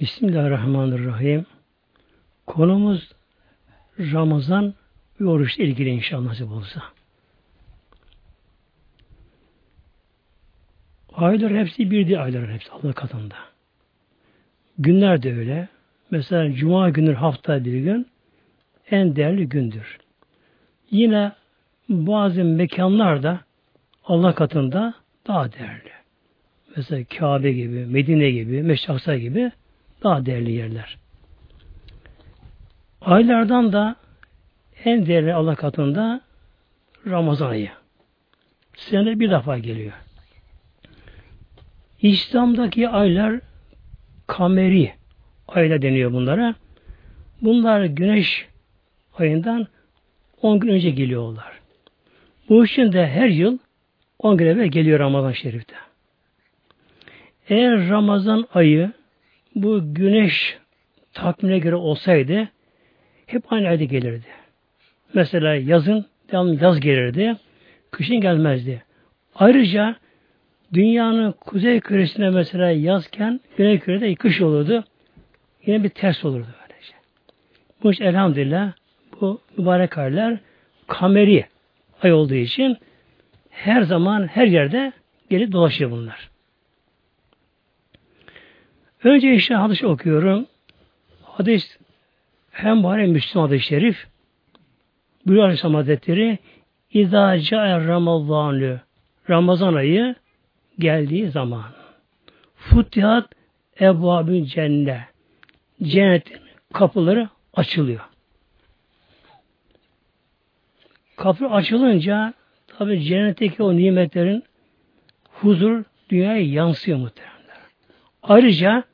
Bismillahirrahmanirrahim. Konumuz Ramazan ve oruçla ilgili inşallah nasip olsa. Aylar hepsi bir değil aylar hepsi Allah katında. Günler de öyle. Mesela Cuma günü hafta bir gün en değerli gündür. Yine bazı mekanlarda Allah katında daha değerli. Mesela Kabe gibi, Medine gibi, Meşaksa gibi daha değerli yerler. Aylardan da en değerli Allah katında Ramazan ayı. Senede bir defa geliyor. İslam'daki aylar kameri ayla deniyor bunlara. Bunlar güneş ayından 10 gün önce geliyorlar. Bu için de her yıl 10 gün evvel geliyor Ramazan Şerif'te. Eğer Ramazan ayı bu güneş takvimine göre olsaydı hep aynı ayda gelirdi. Mesela yazın devamlı yaz gelirdi, kışın gelmezdi. Ayrıca dünyanın kuzey küresinde mesela yazken güney kürede kış olurdu. Yine bir ters olurdu böylece. Bu iş elhamdülillah bu mübarek aylar kameri ay olduğu için her zaman her yerde gelip dolaşıyor bunlar. Önce işte hadis okuyorum. Hadis hem Buhari Müslüm hadis-i şerif Buyuruyor Aleyhisselam Hazretleri İzâ câe Ramazanı Ramazan ayı geldiği zaman Futihat ebvabün cennet cennetin kapıları açılıyor. Kapı açılınca tabi cennetteki o nimetlerin huzur dünyaya yansıyor muhtemelen. Ayrıca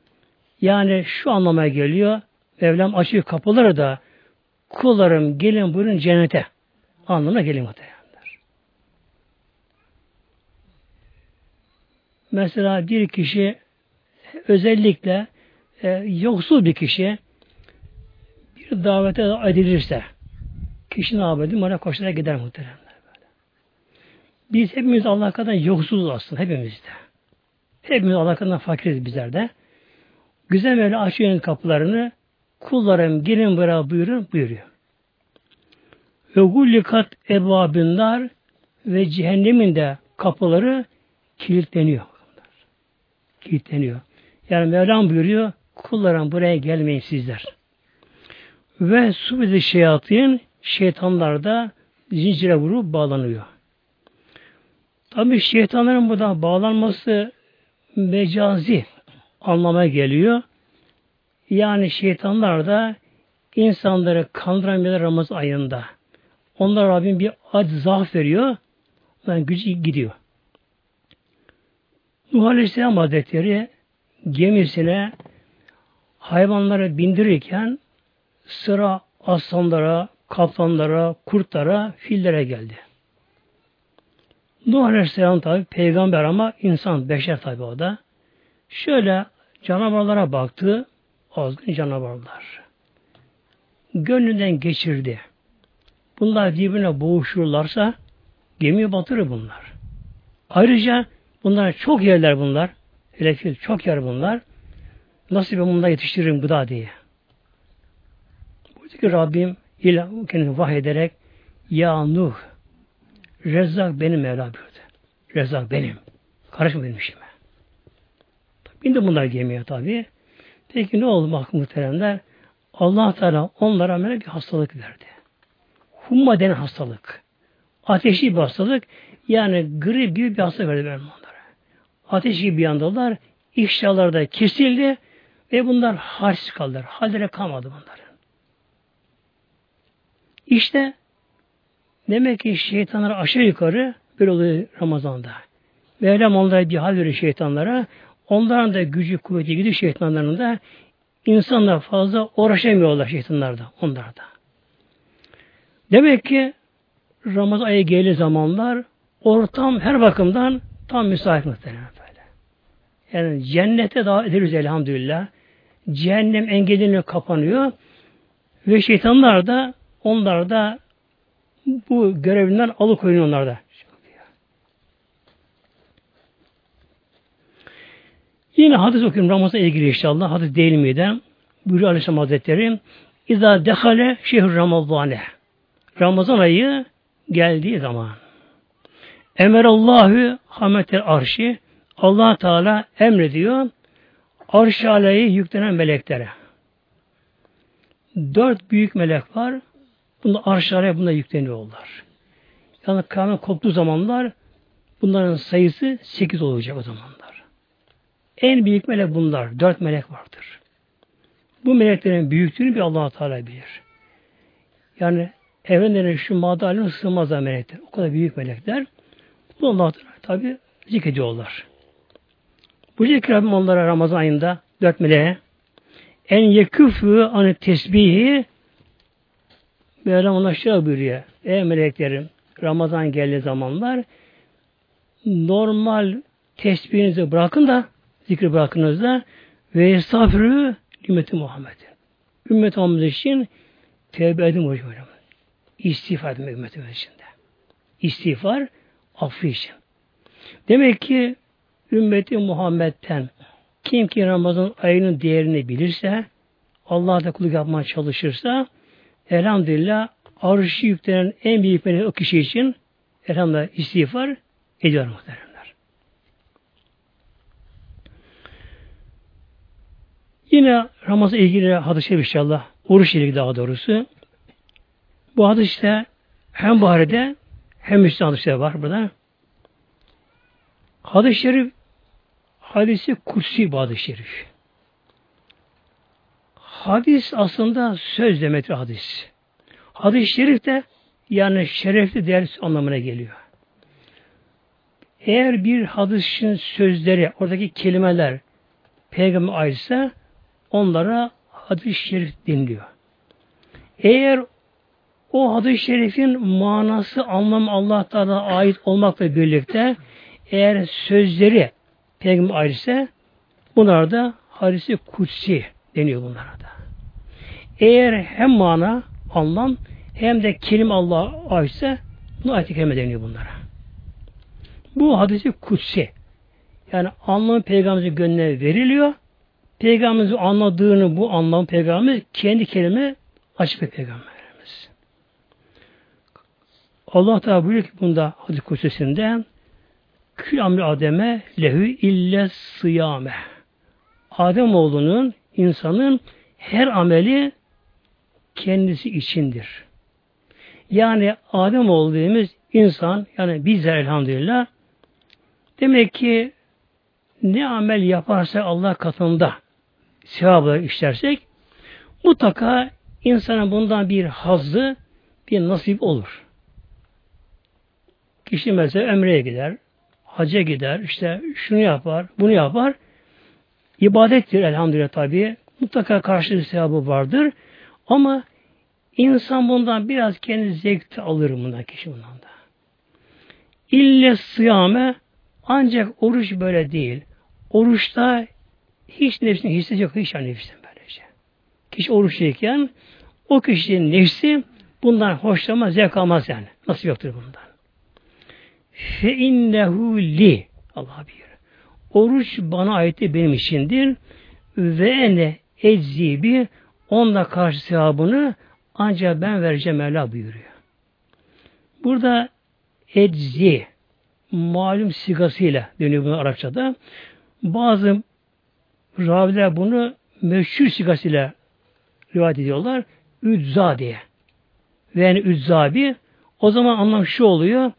yani şu anlamaya geliyor Mevlam açıyor kapıları da kullarım gelin buyurun cennete anlamına geliyor muhtemelenler. Mesela bir kişi özellikle e, yoksul bir kişi bir davete edilirse kişi ne yapıyor? Ona koşarak gider muhteremler. Böyle. Biz hepimiz Allah kadar yoksuluz aslında hepimizde. Hepimiz Allah kadar fakiriz bizler de. Güzel böyle açıyor kapılarını kullarım gelin buraya buyurun buyuruyor. Ve gullikat ebabınlar ve cehennemin de kapıları kilitleniyor. Kilitleniyor. Yani Mevlam buyuruyor kullarım buraya gelmeyin sizler. Ve subidi şeyatın şeytanlar da zincire vurup bağlanıyor. Tabi şeytanların burada bağlanması mecazi anlama geliyor. Yani şeytanlar da insanları kandıramıyorlar Ramazan ayında. Onlar Rabbim bir ad zaaf veriyor. Yani gücü gidiyor. Nuh Aleyhisselam Hazretleri gemisine hayvanları bindirirken sıra aslanlara, kaplanlara, kurtlara, fillere geldi. Nuh Aleyhisselam tabi peygamber ama insan, beşer tabi o da. Şöyle canavarlara baktı, azgın canavarlar. Gönlünden geçirdi. Bunlar birbirine boğuşurlarsa gemiyi batırır bunlar. Ayrıca bunlar çok yerler bunlar. Hele çok yer bunlar. Nasıl ben bunları yetiştiririm gıda diye. Buradaki Rabbim ile kendini vahyederek Ya Nuh Rezzak benim Mevla buyurdu. Rezzak benim. Karışma benim işime. Bindi bunlar gemiye tabi. Peki ne oldu bak muhteremler? Allah Teala onlara böyle bir hastalık verdi. Humma denen hastalık. Ateşli bir hastalık. Yani grip gibi bir hastalık verdi ben onlara. Ateş gibi yandılar. İştahları da kesildi ve bunlar halsiz kaldılar. Hallere kalmadı bunların. İşte demek ki şeytanlar aşağı yukarı bir oluyor Ramazan'da. Mevlam onlara bir hal veriyor şeytanlara. Onların da gücü kuvveti gidiyor şeytanların da. İnsanlar fazla uğraşamıyorlar şeytanlarda, onlarda. Demek ki Ramazan ayı geldiği zamanlar ortam her bakımdan tam müsait muhtemelen böyle. Yani cennete daha ederiz elhamdülillah. Cehennem engelini kapanıyor ve şeytanlar da onlar da bu görevinden alıkoyuyor onlar da. Yine hadis okuyorum Ramazan ilgili inşallah. Hadis değil miydi? Buyuruyor Aleyhisselam Hazretleri. İza dehale şehr Ramazane. Ramazan ayı geldiği zaman. Emerallahu hametel arşi. allah Teala emrediyor. Arş aleyhi yüklenen meleklere. Dört büyük melek var. Bunda arş aleyhi bunda yükleniyorlar. Yani kıyamet koptuğu zamanlar bunların sayısı sekiz olacak o zamanlar. En büyük melek bunlar. Dört melek vardır. Bu meleklerin büyüklüğünü bir allah Teala bilir. Yani evrenlerin şu madalyon sığmazlar melekler. O kadar büyük melekler. Bu allah Teala tabi zikrediyorlar. Bu zikir Rabbim onlara Ramazan ayında dört meleğe en yeküfü anı tesbihi Mevlam ona şöyle buyuruyor. Ey meleklerim Ramazan geldiği zamanlar normal tesbihinizi bırakın da zikri bırakınız da ve estağfirü ümmeti Muhammed. Ümmet Muhammed için tevbe edin hocam. İstiğfar edin ümmetimiz için de. İstiğfar affı için. Demek ki ümmeti Muhammed'den kim ki Ramazan ayının değerini bilirse Allah'a da kulluk yapmaya çalışırsa elhamdülillah arşı yüklenen en büyük melek o kişi için elhamdülillah istiğfar ediyor muhteremler. Yine Ramazan ilgili hadis-i inşallah. Oruç ilgili daha doğrusu. Bu hadiste hem Buhari'de hem Müslüm hadisleri var burada. Hadis-i şerif hadisi kutsi bu hadis-i şerif. Hadis aslında söz demektir hadis. Hadis-i şerif de yani şerefli değerli anlamına geliyor. Eğer bir hadisin sözleri, oradaki kelimeler peygamber aitse onlara hadis-i şerif deniliyor. Eğer o hadis-i şerifin manası, anlamı Allah Teala ait olmakla birlikte eğer sözleri peygamber aitse bunlar da hadisi kutsi deniyor bunlara da. Eğer hem mana, anlam hem de kelime Allah'a aitse buna ayet-i kerime deniyor bunlara. Bu hadisi kutsi. Yani anlamı peygamberimizin gönlüne veriliyor. Peygamberimizin anladığını bu anlamı peygamberimiz kendi kelime açık bir peygamberimiz. Allah Teala buyuruyor ki bunda hadis kutsesinde kül amri ademe lehü ille sıyame. Adem oğlunun insanın her ameli kendisi içindir. Yani Adem olduğumuz insan yani bizler elhamdülillah demek ki ne amel yaparsa Allah katında sevabı işlersek mutlaka insana bundan bir hazzı bir nasip olur. Kişi mesela ömreye gider, hacca gider, işte şunu yapar, bunu yapar. İbadettir elhamdülillah tabi. Mutlaka karşılığı sevabı vardır. Ama insan bundan biraz kendi zevkte alır bundan kişi bundan da. İlle sıyame ancak oruç böyle değil. Oruçta hiç nefsini hissedecek hiç nefsin böylece. Kişi oruçluyken o kişinin nefsi bundan hoşlanmaz, zevk almaz yani. Nasıl yoktur bundan. Fe innehu li Allah bir. Oruç bana aitti benim içindir ve ene eczibi onunla karşı sevabını ancak ben vereceğim Mevla buyuruyor. Burada eczi malum sigasıyla dönüyor bunu Arapçada. Bazı raviler bunu meşhur sigasıyla rivayet ediyorlar. Üdza diye. Ve yani üdzabi o zaman anlam şu oluyor.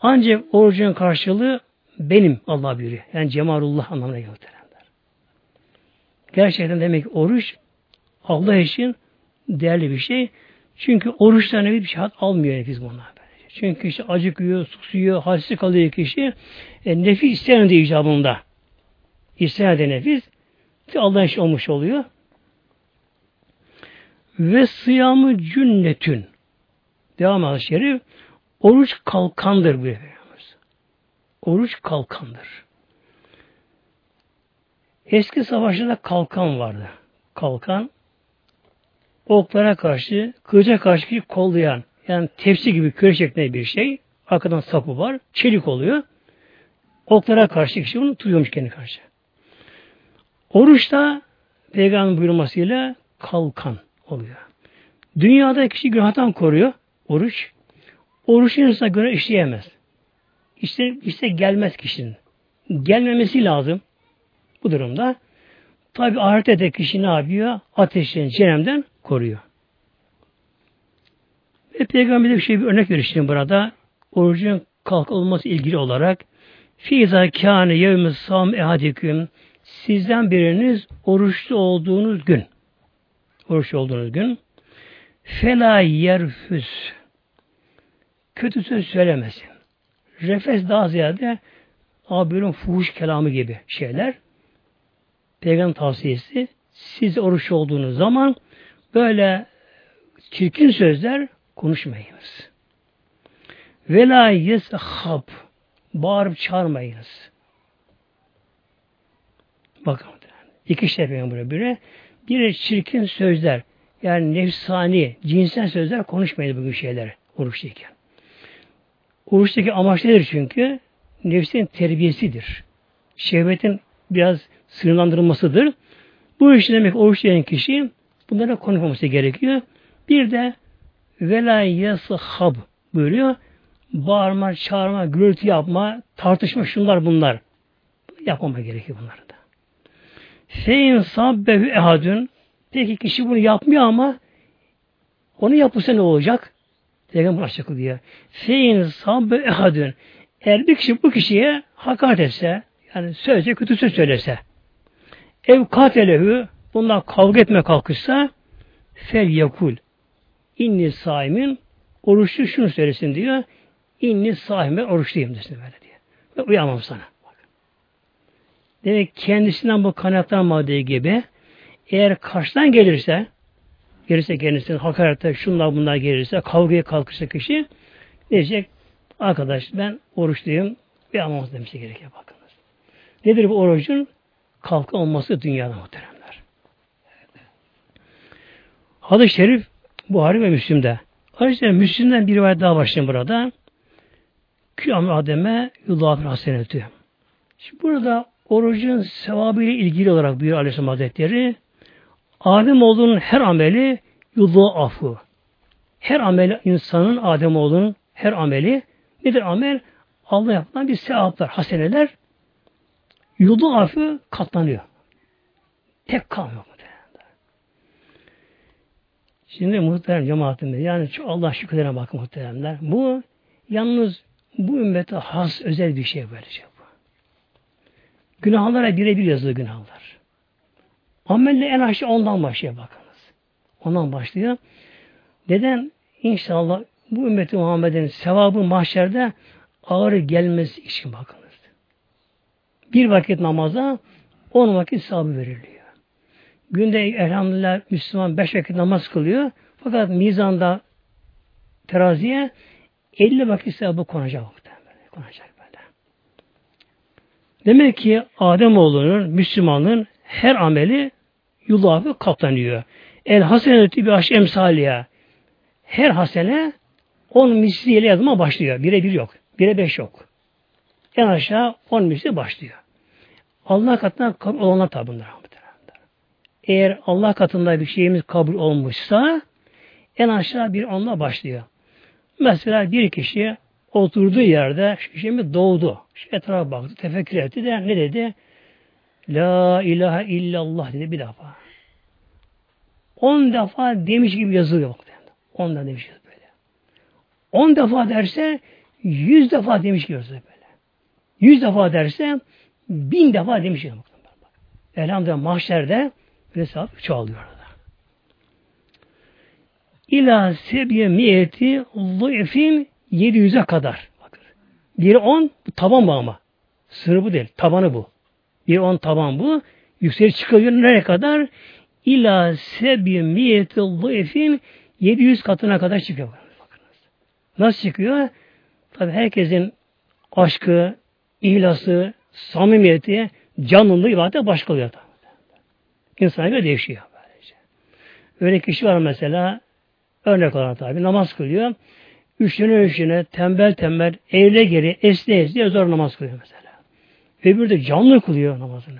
Ancak orucun karşılığı benim Allah buyuruyor. Yani cemalullah anlamına geliyor. Gerçekten demek ki oruç Allah için değerli bir şey. Çünkü oruçtan bir şey almıyor nefis bunlar. Böylece. Çünkü işte acıkıyor, susuyor, halsiz kalıyor kişi. E, nefis isteyen de icabında. İsteyen nefis. Allah'ın işi olmuş oluyor. Ve sıyamı cünnetün. Devam al şerif. Oruç kalkandır bu. Oruç kalkandır. Eski savaşlarda kalkan vardı. Kalkan oklara karşı, kılıca karşı kollayan yani tepsi gibi küre şeklinde bir şey. Arkadan sapı var. Çelik oluyor. Oklara karşı kişi bunu tutuyormuş kendi karşı. Oruç da Peygamber buyurmasıyla kalkan oluyor. Dünyada kişi günahtan koruyor. Oruç. Oruç insan günah işleyemez. İşte, işte gelmez kişinin. Gelmemesi lazım. Bu durumda. Tabi ahirette de kişi ne yapıyor? Ateşten, cehennemden koruyor. Ve Peygamber bir şey bir örnek verir burada. Orucun kalk olması ilgili olarak Fiza kâne yevmi sam ehadiküm sizden biriniz oruçlu olduğunuz gün oruçlu olduğunuz gün fela yerfüs kötü söz söylemesin. Refes daha ziyade abinin fuhuş kelamı gibi şeyler. Peygamber tavsiyesi siz oruç olduğunuz zaman böyle çirkin sözler konuşmayınız. Vela yeshab bağırıp çağırmayınız. Bakın iki şey buraya. Biri, biri çirkin sözler yani nefsani, cinsel sözler konuşmayın bugün şeyler oruçtayken. Oruçtaki amaç nedir çünkü? Nefsin terbiyesidir. Şehvetin biraz sınırlandırılmasıdır. Bu iş demek oruç diyen kişi bunlara konuşmaması gerekiyor. Bir de vela yasahab buyuruyor. Bağırma, çağırma, gürültü yapma, tartışma şunlar bunlar. Yapmama gerekiyor bunları da. Fein sabbehu ehadün Peki kişi bunu yapmıyor ama onu yapırsa ne olacak? Peygamber açıklıyor. Fein sabbe ehadün eğer bir kişi bu kişiye hakaret etse, yani sözce kötü söz söylese, ev katelehu bundan kavga etme kalkışsa fel yakul inni saimin oruçlu şunu söylesin diyor. İnni sahime oruçluyum desin böyle diye. Ve uyamam sana. Demek kendisinden bu kaynaklanmadığı gibi eğer karşıdan gelirse gelirse kendisine hakarete şunlar bunlar gelirse kavgaya kalkırsa kişi diyecek arkadaş ben oruçluyum bir amamız demesi gerekiyor bakınız. Nedir bu orucun? Kalkı olması dünyada muhteremler. Hadis-i Şerif Buhari ve Müslim'de. Ayrıca Müslim'den bir rivayet daha başlayayım burada. Kıyam Adem'e yudâfir hasenetü. Şimdi burada orucun sevabı ile ilgili olarak buyuruyor Aleyhisselam Hazretleri Adem olduğunun her ameli yudu afu. Her ameli insanın Adem olduğunun her ameli nedir amel? Allah yapılan bir sevaplar, haseneler yudu afı katlanıyor. Tek kalmıyor. Şimdi muhterem cemaatimiz yani şu Allah şükürlerine bakın muhteremler. Bu yalnız bu ümmete has özel bir şey böylece bu. Günahlara birebir yazılı günahlar. Amelle en aşağı ondan başlıyor bakınız. Ondan başlıyor. Neden? İnşallah bu ümmeti Muhammed'in sevabı mahşerde ağır gelmesi için bakınız. Bir vakit namaza on vakit sevabı veriliyor. Günde elhamdülillah Müslüman beş vakit namaz kılıyor. Fakat mizanda teraziye 50 vakit sevabı konacak. Konacak. Demek ki Ademoğlu'nun, Müslümanın her ameli yulafı katlanıyor. El hasenetü bir aş emsaliye. Her hasene on misliyle yazma başlıyor. Bire bir yok. Bire beş yok. En aşağı on misli başlıyor. Allah katında kabul olanlar tabi bunlar. Eğer Allah katında bir şeyimiz kabul olmuşsa en aşağı bir onunla başlıyor. Mesela bir kişi oturduğu yerde şimdi doğdu. Etrafa baktı, tefekkür etti de ne dedi? La ilahe illallah dedi bir defa. On defa demiş gibi yazılıyor. On da demiş böyle. On defa derse yüz defa demiş gibi yazılıyor böyle. Yüz defa derse bin defa demiş gibi. Elhamdülillah mahşerde hesap çoğalıyor orada. İlâ sebiye miyeti zayıfin 700'e kadar. Bakın. Biri on taban bu ama. Sınırı bu değil. Tabanı bu. Bir on taban bu. Yükseli çıkıyor nereye kadar? İlâ sebi miyeti zayıfin 700 katına kadar çıkıyor. Bakınız. Nasıl çıkıyor? Tabi herkesin aşkı, ihlası, samimiyeti, canlılığı ibadete başka oluyor. İnsana göre değişiyor. Böylece. Öyle kişi var mesela örnek olarak tabi namaz kılıyor. Üçüne üçüne tembel tembel eğrile geri esne esne zor namaz kılıyor mesela. Öbürü de canlı kılıyor namazını.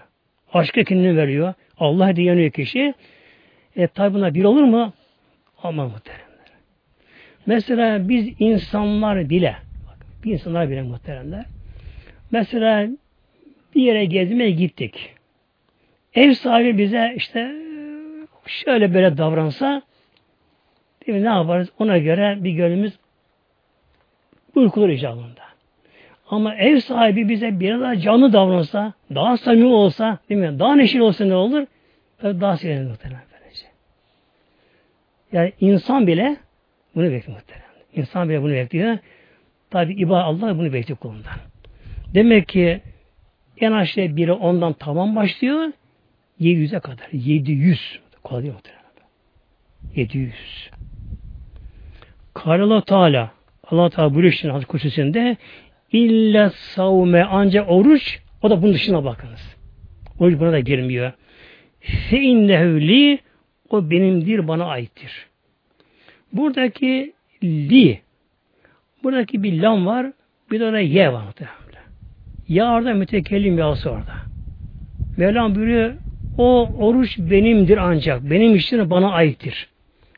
Aşka kendini veriyor. Allah diye yanıyor kişi. E tabi buna bir olur mu? Aman muhteremler. Mesela biz insanlar bile bak, bir insanlar bile muhteremler. Mesela bir yere gezmeye gittik. Ev sahibi bize işte şöyle böyle davransa ne yaparız? Ona göre bir gönlümüz uykulur icabında. Ama ev sahibi bize biraz daha canlı davransa, daha samimi olsa, değil mi? Daha neşeli olsa ne olur? Tabii daha sevinir muhtemelen böylece. Yani insan bile bunu bekliyor muhtemelen. İnsan bile bunu bekliyor. Tabi ibadet Allah bunu bekliyor kulundan. Demek ki en aşağı biri ondan tamam başlıyor. 700'e kadar. 700. Kolay değil muhtemelen. 700. Kâle Allah Teala Allah Teala buyuruyor işte Hazreti Kutsesi'nde illa savme ancak oruç o da bunun dışına bakınız. Oruç buna da girmiyor. Fe innehü o benimdir bana aittir. Buradaki li buradaki bir lam var bir de orada ye var. Ya orada mütekellim yası orada. Mevlam buyuruyor o oruç benimdir ancak. Benim işlerim bana aittir.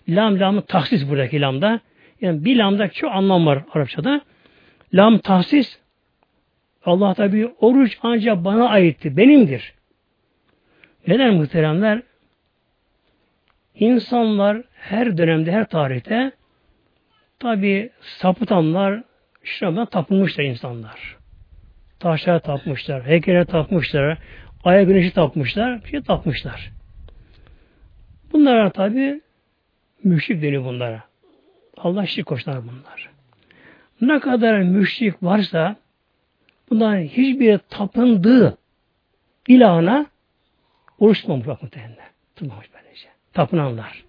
Lam lamı tahsis buradaki lamda. Yani bir lamda çok anlam var Arapçada. Lam tahsis Allah tabi oruç ancak bana aitti. Benimdir. Neden muhteremler? İnsanlar her dönemde, her tarihte tabi sapıtanlar şuna tapınmışlar insanlar. Taşlara tapmışlar, heykele tapmışlar, aya güneşi tapmışlar, bir şey tapmışlar. Bunlara tabi müşrik deniyor bunlara. Allah şirk koşlar bunlar. Ne kadar müşrik varsa bunların hiçbir tapındığı ilahına oruç tutmamış. Tutmamış böylece. Tapınanlar.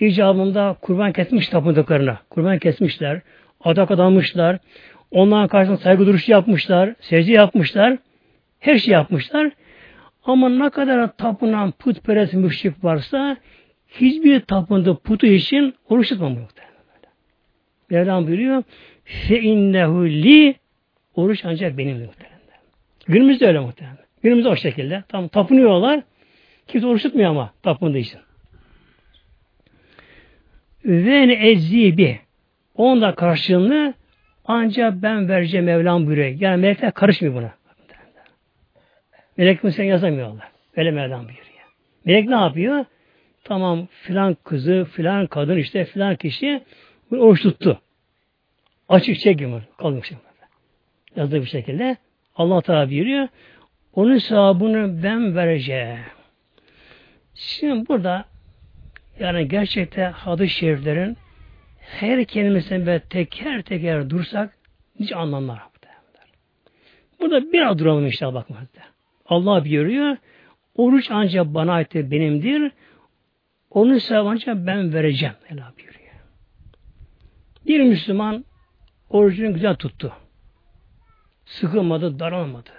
İcabında kurban kesmiş tapındıklarına. Kurban kesmişler. Adak adamışlar. Onların karşısında saygı duruşu yapmışlar. Secde yapmışlar. Her şey yapmışlar. Ama ne kadar tapınan putperest müşrik varsa hiçbir tapındığı putu için oruç tutmamış. Mevlam buyuruyor fe innehu li oruç ancak benim muhtemelen. Günümüzde öyle muhtemelen. Günümüzde o şekilde. Tam tapınıyorlar. Kimse oruç tutmuyor ama tapındığı için. Ve ne ezzibi onda karşılığını ancak ben vereceğim Mevlam buyuruyor. Yani melekler karışmıyor buna. Melek mesela yazamıyorlar. Öyle Mevlam buyuruyor. Melek ne yapıyor? Tamam filan kızı, filan kadın işte filan kişi bu oruç tuttu. Açık çekim kalmış. Yazdığı bir şekilde Allah Teala buyuruyor. Onun sahabını ben vereceğim. Şimdi burada yani gerçekte hadis-i şeriflerin her kelimesine böyle teker teker dursak hiç anlamlar. Burada biraz duralım işte bakmakta. Allah buyuruyor. Oruç ancak bana aittir, benimdir. Onun sevabı ancak ben vereceğim. Buyuruyor. Bir Müslüman orucunu güzel tuttu. Sıkılmadı, daralmadı.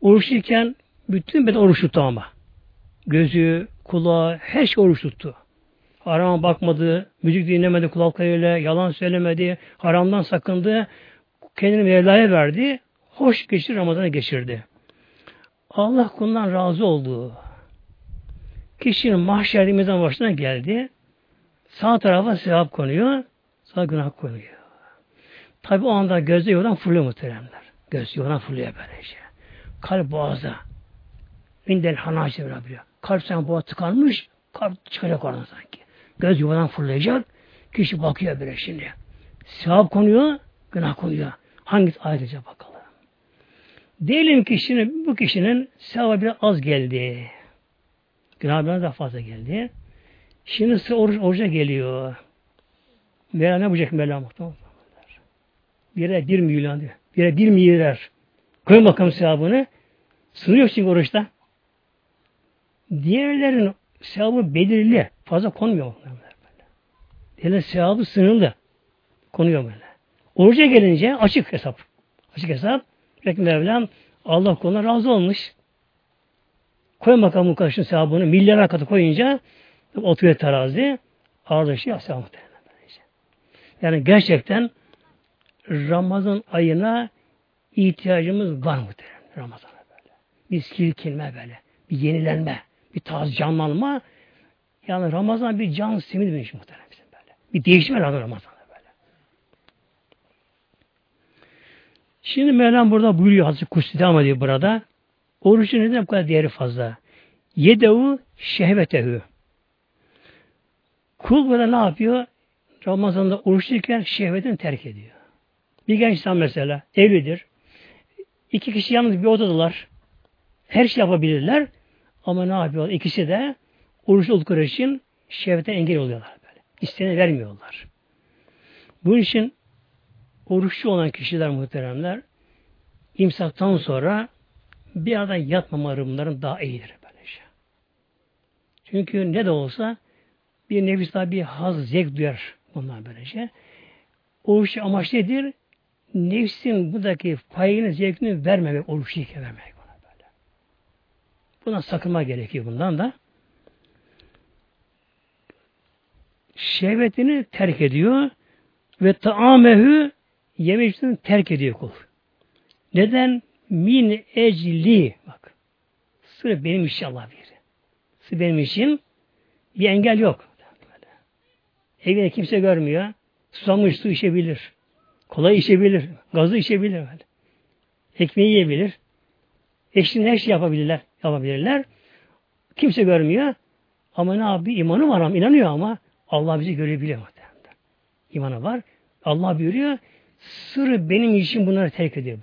Oruçluyken bütün beden oruç tuttu ama. Gözü, kulağı, her şey oruç tuttu. Harama bakmadı, müzik dinlemedi kulaklarıyla, yalan söylemedi, haramdan sakındı, kendini Mevla'ya verdi, hoş geçti, Ramazan'a geçirdi. Allah kulundan razı oldu. Kişinin mahşerde mezan başına geldi, sağ tarafa sevap konuyor, sağ günah konuyor. Tabi o anda gözde yuvadan fırlıyor muhteremler. Göz yuvadan fırlıyor böylece. Kalp boğazda. İndel hanacı biliyor. Kalp sen boğaz tıkanmış, kalp çıkacak oradan sanki. Göz yuvadan fırlayacak. Kişi bakıyor böyle şimdi. Sevap konuyor, günah konuyor. Hangisi ayrıca bakalım. Diyelim kişinin, bu kişinin sevabı biraz az geldi. Günah biraz daha fazla geldi. Şimdi sıra oruç, oruca geliyor. Mevla ne yapacak Mevla muhtemelen? Bire bir milyon diyor. Bire bir milyar. Koyun bakalım sevabını. Sınır yok çünkü oruçta. Diğerlerin sevabı belirli. Fazla konmuyor. Diğerlerin sevabı sınırlı. Konuyor böyle. Oruca gelince açık hesap. Açık hesap. Peki Mevlam Allah konuda razı olmuş. Koy bakalım bu karşın sevabını milyara katı koyunca oturuyor terazi ağırlığı şey sevabı Yani gerçekten Ramazan ayına ihtiyacımız var muhtemelen Ramazan'a böyle. Miskil kelime böyle. bir yenilenme, bir taz canlanma. Yani Ramazan bir can simidi demiş muhtemelen bizim böyle. Bir değişme lazım Ramazan'da böyle. Şimdi Mevlam burada buyuruyor Hazreti Kutsi devam ediyor burada. Orucun neden bu kadar değeri fazla? Yedevu şehvetehu. Kul burada ne yapıyor? Ramazan'da oruçluyken şehvetini terk ediyor. Bir genç insan mesela evlidir. İki kişi yalnız bir odadalar. Her şey yapabilirler. Ama ne yapıyorlar? İkisi de oruç oldukları için şehvete engel oluyorlar böyle. İsteyene vermiyorlar. Bunun için oruçlu olan kişiler muhteremler imsaktan sonra bir arada yatmamaları daha iyidir böylece. Çünkü ne de olsa bir nefis daha bir haz, zevk duyar bunlar böylece. Oruç amaç nedir? Nefsin buradaki payını, zevkini vermemek, oruçluyken vermemek ona böyle. Buna sakınma gerekiyor bundan da. Şehvetini terk ediyor ve taamehü yemekini terk ediyor kul. Neden? Min ecli. Bak. Sırf benim için Allah bir. Sırf benim için bir engel yok. Evine kimse görmüyor. Susamış su içebilir. Kolay içebilir. Gazı içebilir. Böyle. Ekmeği yiyebilir. Eşliğinde her şey yapabilirler. Yapabilirler. Kimse görmüyor. Ama ne yapıyor? İmanı var ama inanıyor ama Allah bizi görebiliyor. İmanı var. Allah buyuruyor. Sırrı benim için bunları terk ediyor.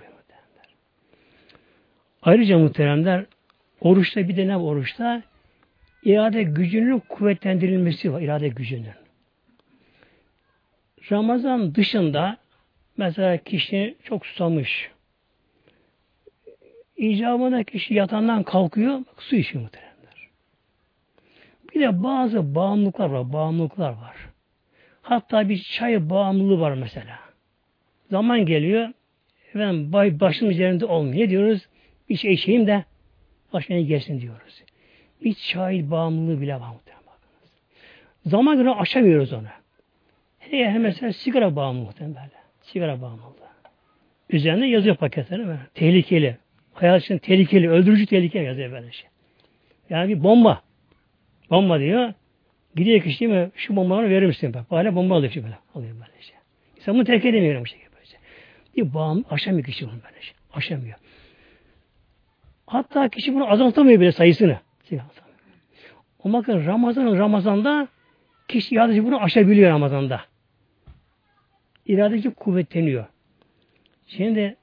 Ayrıca muhteremler oruçta bir de ne oruçta? İrade gücünün kuvvetlendirilmesi var. İrade gücünün. Ramazan dışında mesela kişi çok susamış. İcabında kişi yatandan kalkıyor, su içiyor muhteremler. Bir de bazı bağımlılıklar var, bağımlılıklar var. Hatta bir çay bağımlılığı var mesela. Zaman geliyor, efendim başım üzerinde olmuyor. Diyoruz? Bir şey içeyim de başına gelsin diyoruz. Bir çay bağımlılığı bile var muhtemelen. Zaman göre aşamıyoruz onu. Hele mesela sigara bağımlılığı muhtemelen Sigara bağımlılığı. Üzerinde yazıyor paketleri böyle. Tehlikeli. Hayat için tehlikeli, öldürücü tehlike yazıyor böyle şey. Yani bir bomba. Bomba diyor. Gidiyor kişi değil mi? Şu bombaları verir misin? Bak, hala bomba alıyor böyle. Alıyor böyle şey. İnsan bunu terk edemiyor bu şekilde. Böyle şey. Bir bağım aşamıyor kişi bunu böyle şey. Aşamıyor. Hatta kişi bunu azaltamıyor bile sayısını. O bakın Ramazan Ramazan'da kişi yalnızca bunu aşabiliyor Ramazan'da. İradeci kuvvetleniyor. Şimdi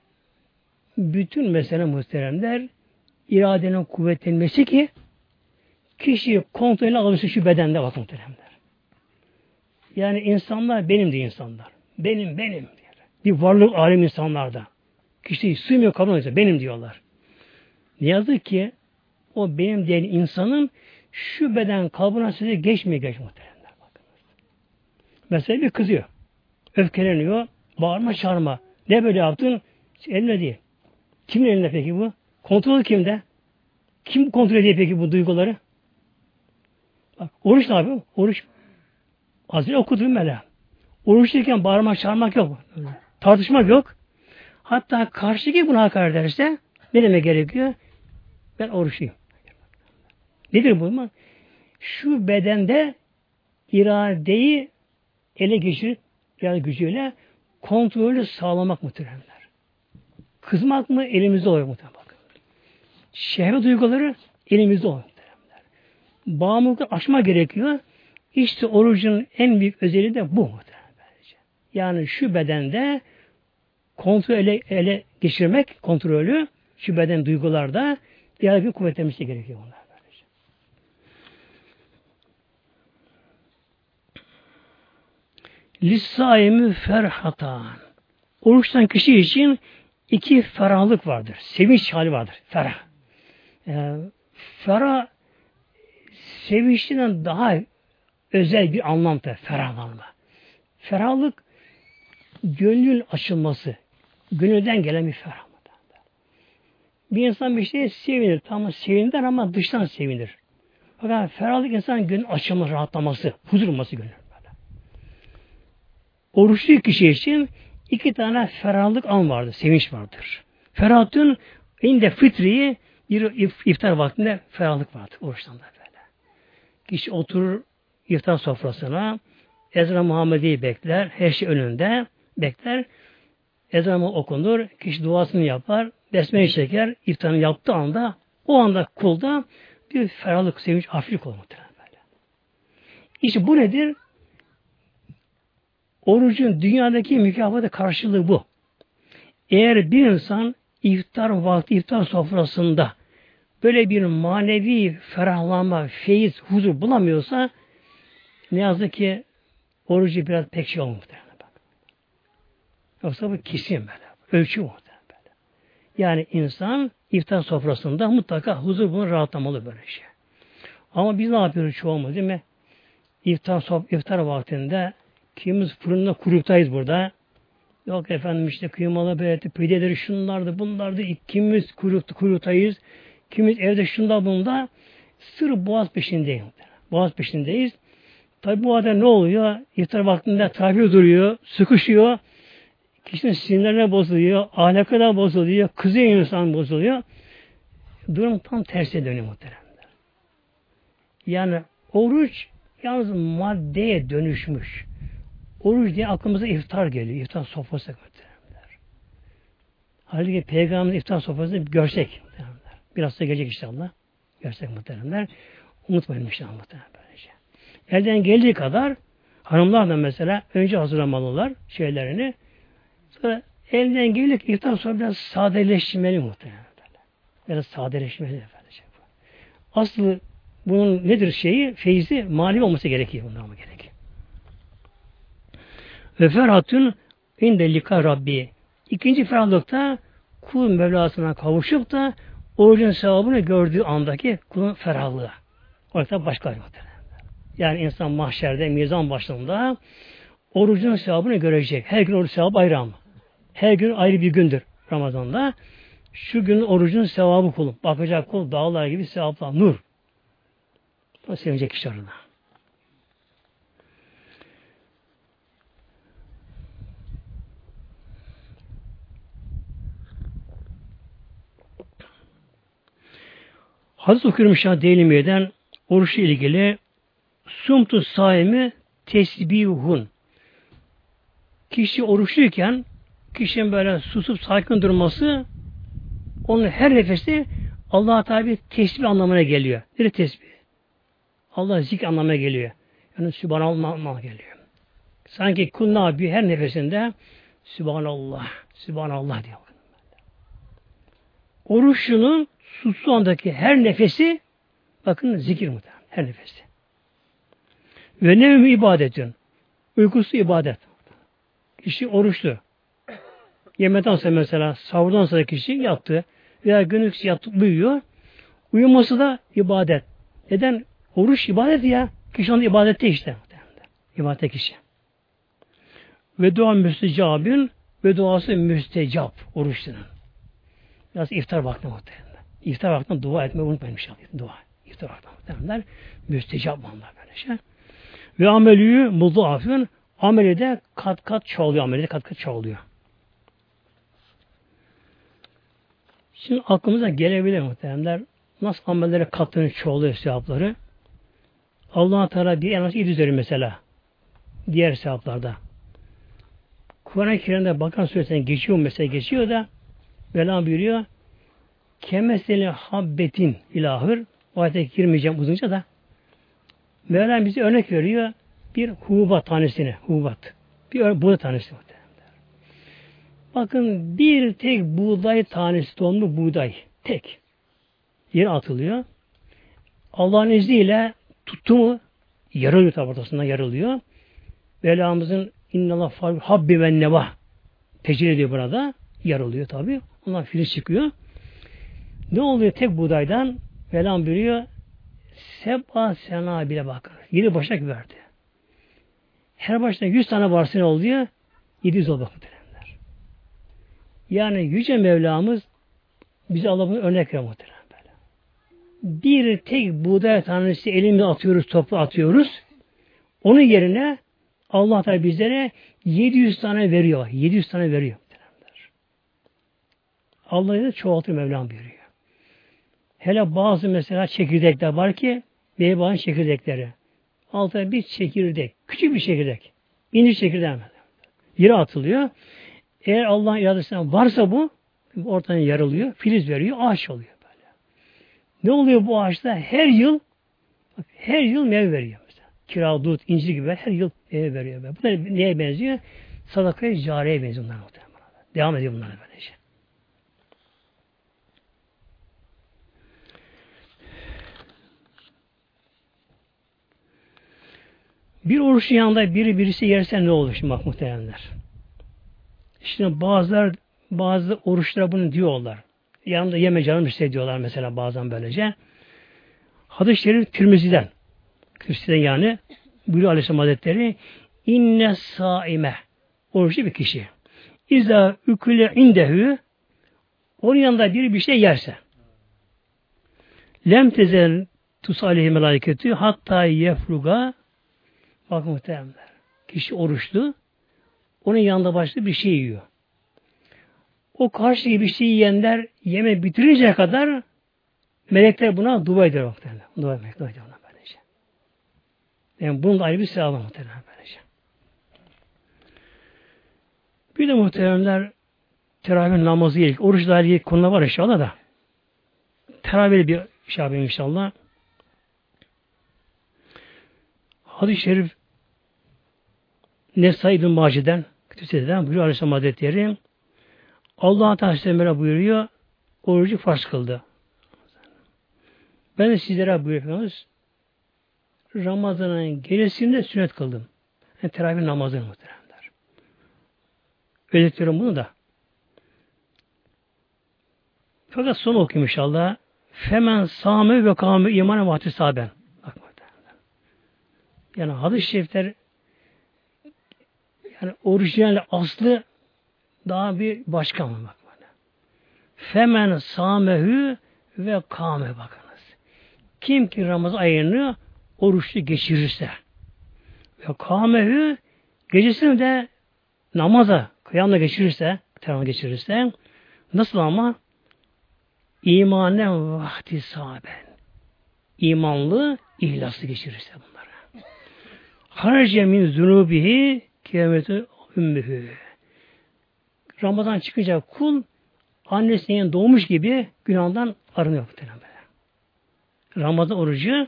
bütün mesele muhteremler iradenin kuvvetlenmesi ki kişi kontrolüne alırsın şu bedende bak muhteremler. Yani insanlar benim de insanlar. Benim, benim. Diyor. Bir varlık alem insanlarda. Kişi suymuyor kabul. Benim diyorlar. Ne yazık ki o benim diyen insanın şu beden kabına size geçmiyor geç muhteremler. Bakınız. Mesela bir kızıyor. Öfkeleniyor. Bağırma çağırma. Ne böyle yaptın? Eline değil. Kimin elinde peki bu? Kontrol kimde? Kim kontrol ediyor peki bu duyguları? Bak, oruç ne yapıyor? Oruç Hazreti okudum böyle. Oruçluyken bağırmak, çağırmak yok. Tartışmak yok. Hatta karşıdaki buna hakaret ederse ne demek gerekiyor? Ben oruçluyum. Nedir bu? Şu bedende iradeyi ele geçirip yani gücüyle kontrolü sağlamak muhteremler. Kızmak mı elimizde oluyor bakın. Şehvet duyguları elimizde oluyor muhteremler. Bağımlılıkı aşma gerekiyor. İşte orucun en büyük özelliği de bu muhtemelen. Yani şu bedende kontrol ele, ele geçirmek, kontrolü şu beden duygularda diğer bir kuvvetlenmesi gerekiyor bunlar. Lissaimi ferhatan. Oruçtan kişi için iki ferahlık vardır. Sevinç hali vardır. Ferah. Ee, ferah sevinçten daha özel bir anlamda ferahlanma. Ferahlık gönül açılması. Gönülden gelen bir ferah. Bir insan bir şeye sevinir. Tamam sevinir ama dıştan sevinir. Fakat ferahlık insan gönül açılması, rahatlaması, huzur bulması gönül. Oruçlu kişi için iki tane ferahlık an vardır, sevinç vardır. Ferahatın inde fitriyi Bir if- iftar vaktinde ferahlık vardır oruçtan da böyle. Kişi oturur iftar sofrasına, ezan Muhammed'i bekler, her şey önünde bekler. Ezan okunur, kişi duasını yapar, besmele çeker, iftarını yaptığı anda, o anda kulda bir ferahlık, sevinç, hafiflik olur böyle. İşte bu nedir? Orucun dünyadaki mükafatı karşılığı bu. Eğer bir insan iftar vakti, iftar sofrasında böyle bir manevi ferahlanma, feyiz, huzur bulamıyorsa ne yazık ki orucu biraz pek şey olmuyor. Yoksa bu kesin böyle. Ölçü muhtemelen böyle. Yani insan iftar sofrasında mutlaka huzur bulur, rahatlamalı böyle şey. Ama biz ne yapıyoruz çoğumuz değil mi? İftar, sof iftar vaktinde kimimiz fırında kuruktayız burada. Yok efendim işte kıymalı börekti, pideleri şunlardı, bunlardı. Kimimiz kuruktu, kuruktayız. Kimimiz evde şunda bunda. Sır boğaz peşindeyiz. Boğaz peşindeyiz. Tabi bu arada ne oluyor? İftar vaktinde trafik duruyor, sıkışıyor. Kişinin sinirlerine bozuluyor, ahlakına bozuluyor, kızıyor insan bozuluyor. Durum tam tersine dönüyor muhteremler. Yani oruç yalnız maddeye dönüşmüş. Oruç diye aklımıza iftar geliyor. İftar sofrası muhteremler. Halbuki Peygamberimiz iftar sofrasını görsek muhteremler. Biraz da gelecek inşallah. Görsek muhteremler. Unutmayın inşallah muhteremler. Böylece. Elden geldiği kadar hanımlar da mesela önce hazırlamalılar şeylerini. Sonra elden gelip iftar sonra biraz sadeleşmeli muhtemelen. Biraz sadeleşmeli efendim. Aslı bunun nedir şeyi? Feyzi manevi olması gerekiyor. Bundan ama gerekiyor. Ve ferhatun inde lika Rabbi. İkinci ferahlıkta kul Mevlasına kavuşup da orucun sevabını gördüğü andaki kulun ferahlığı. Orada başka bir muhtemelen. Yani insan mahşerde, mizan başlığında orucun sevabını görecek. Her gün oruç sevabı ayrı ama. Her gün ayrı bir gündür Ramazan'da. Şu gün orucun sevabı kulun. Bakacak kul dağlar gibi sevaplar. Nur. Sevinecek kişi orada. Hazreti Okuyumuş'a değinmeden oruçla ilgili sumtu saimi tesbihun kişi oruçluyken kişinin böyle susup sakin durması onun her nefesi Allah'a tabi tesbih anlamına geliyor. Bir tesbih. Allah zik anlamına geliyor. Yani Sübhanallah anlamına geliyor. Sanki kul ne? Her nefesinde Sübhanallah, Sübhanallah diyor. Oruçlunun susuz andaki her nefesi bakın zikir muhtemelen. Her nefesi. Ve nevmi ibadetin. Uykusu ibadet. Kişi oruçlu. Yemeden sonra mesela sahurdan sonra kişi yattı veya günlük yattı uyuyor. Uyuması da ibadet. Neden? Oruç ibadet ya. Kişi onun ibadette işte. İbadette kişi. Ve dua müstecabın ve duası müstecap oruçlunun. Biraz iftar vakti muhtemelen. İftar vaktinde dua etmeyi unutmayın inşallah. Dua. İftar vaktinde. Müstecap onlar böyle şey. Ve amelü muduafın ameli de kat kat çoğalıyor. Ameli de kat kat çoğalıyor. Şimdi aklımıza gelebilir muhteremler. Nasıl amellere katlanıyor çoğalıyor sevapları. allah Teala bir en az iyi üzeri mesela. Diğer sevaplarda. Kur'an-ı Kerim'de Bakan Suresi'ne geçiyor mesela geçiyor da Mevlam buyuruyor kemeseli habbetin ilahır o ayete girmeyeceğim uzunca da Mevlam bize örnek veriyor bir hububat tanesini hububat. Bir buğday tanesi Bakın bir tek buğday tanesi tohumlu buğday. Tek. Yere atılıyor. Allah'ın izniyle tuttu mu yarılıyor tabi ortasından yarılıyor. Velamızın innallah habbi ve neva tecrübe ediyor burada. Yarılıyor tabi. Ondan filiz çıkıyor. Ne oluyor tek buğdaydan? Velam biliyor. Seba sena bile bakın. Yedi başak verdi. Her başta yüz tane varsa ne oluyor? Yedi yüz ol bakın. Yani Yüce Mevlamız bize Allah'ın örnek veriyor böyle. Bir tek buğday tanesi elimle atıyoruz, topu atıyoruz. Onun yerine Allah da bizlere 700 tane veriyor. 700 tane veriyor. Allah'ı da çoğaltır Mevlam buyuruyor. Hele bazı mesela çekirdekler var ki meyvanın çekirdekleri. Altına bir çekirdek. Küçük bir çekirdek. İnci çekirdek. Yere atılıyor. Eğer Allah'ın iradesinden varsa bu ortadan yarılıyor. Filiz veriyor. Ağaç oluyor böyle. Ne oluyor bu ağaçta? Her yıl her yıl meyve veriyor. Mesela. Kira, dut, incir gibi her yıl meyve veriyor. Böyle. Bunlar neye benziyor? Sadakaya cariye benziyor bunlar muhtemelen. Devam ediyor bunlar böylece. Bir oruçun yanında biri birisi yerse ne olur şimdi bak muhteremler. İşte bazılar bazı oruçlara bunu diyorlar. Yanında yeme canım hissediyorlar mesela bazen böylece. Hadis-i Şerif Tirmizi'den. Tirmizi'den yani Bülü Aleyhisselam Hazretleri inne saime oruçlu bir kişi. İza üküle indehü onun yanında biri bir şey yerse lem tezel tusalihim meleketü hatta yefruga Bak muhteremler. Kişi oruçlu. Onun yanında başlı bir şey yiyor. O karşı bir şey yiyenler yeme bitirinceye kadar melekler buna dua eder muhtemelen. Dua eder, dua ona böylece. Yani bunun da ayrı bir sevabı muhtemelen böylece. Bir de muhteremler teravih namazı ilk, oruçla ilgili konular var inşallah da. Teravih bir şey yapayım inşallah. Hadis-i Şerif Nesai İbn Maci'den Kütüseden buyuruyor Aleyhisselam Hazretleri Allah Teala buyuruyor orucu farz kıldı. Ben de sizlere buyuruyorsunuz Ramazan'ın gerisinde sünnet kıldım. Yani teravih namazını muhteremler. Öğretiyorum bunu da. Fakat son okuyayım inşallah. Femen same ve kâme imanı vahti saben. Yani hadis-i şerifler yani orijinal aslı daha bir başka mı bak bana. Femen samehü ve kame bakınız. Kim ki Ramazan ayını oruçlu geçirirse ve kamehü gecesini de namaza kıyamla geçirirse teravih geçirirse nasıl ama imanen vahdi sahaben imanlı ihlaslı geçirirse bunlar. Harace min zunubihi kıyameti ümmühü. Ramazan çıkınca kul annesinin doğmuş gibi günahdan arınıyor muhtemelen. Ramazan orucu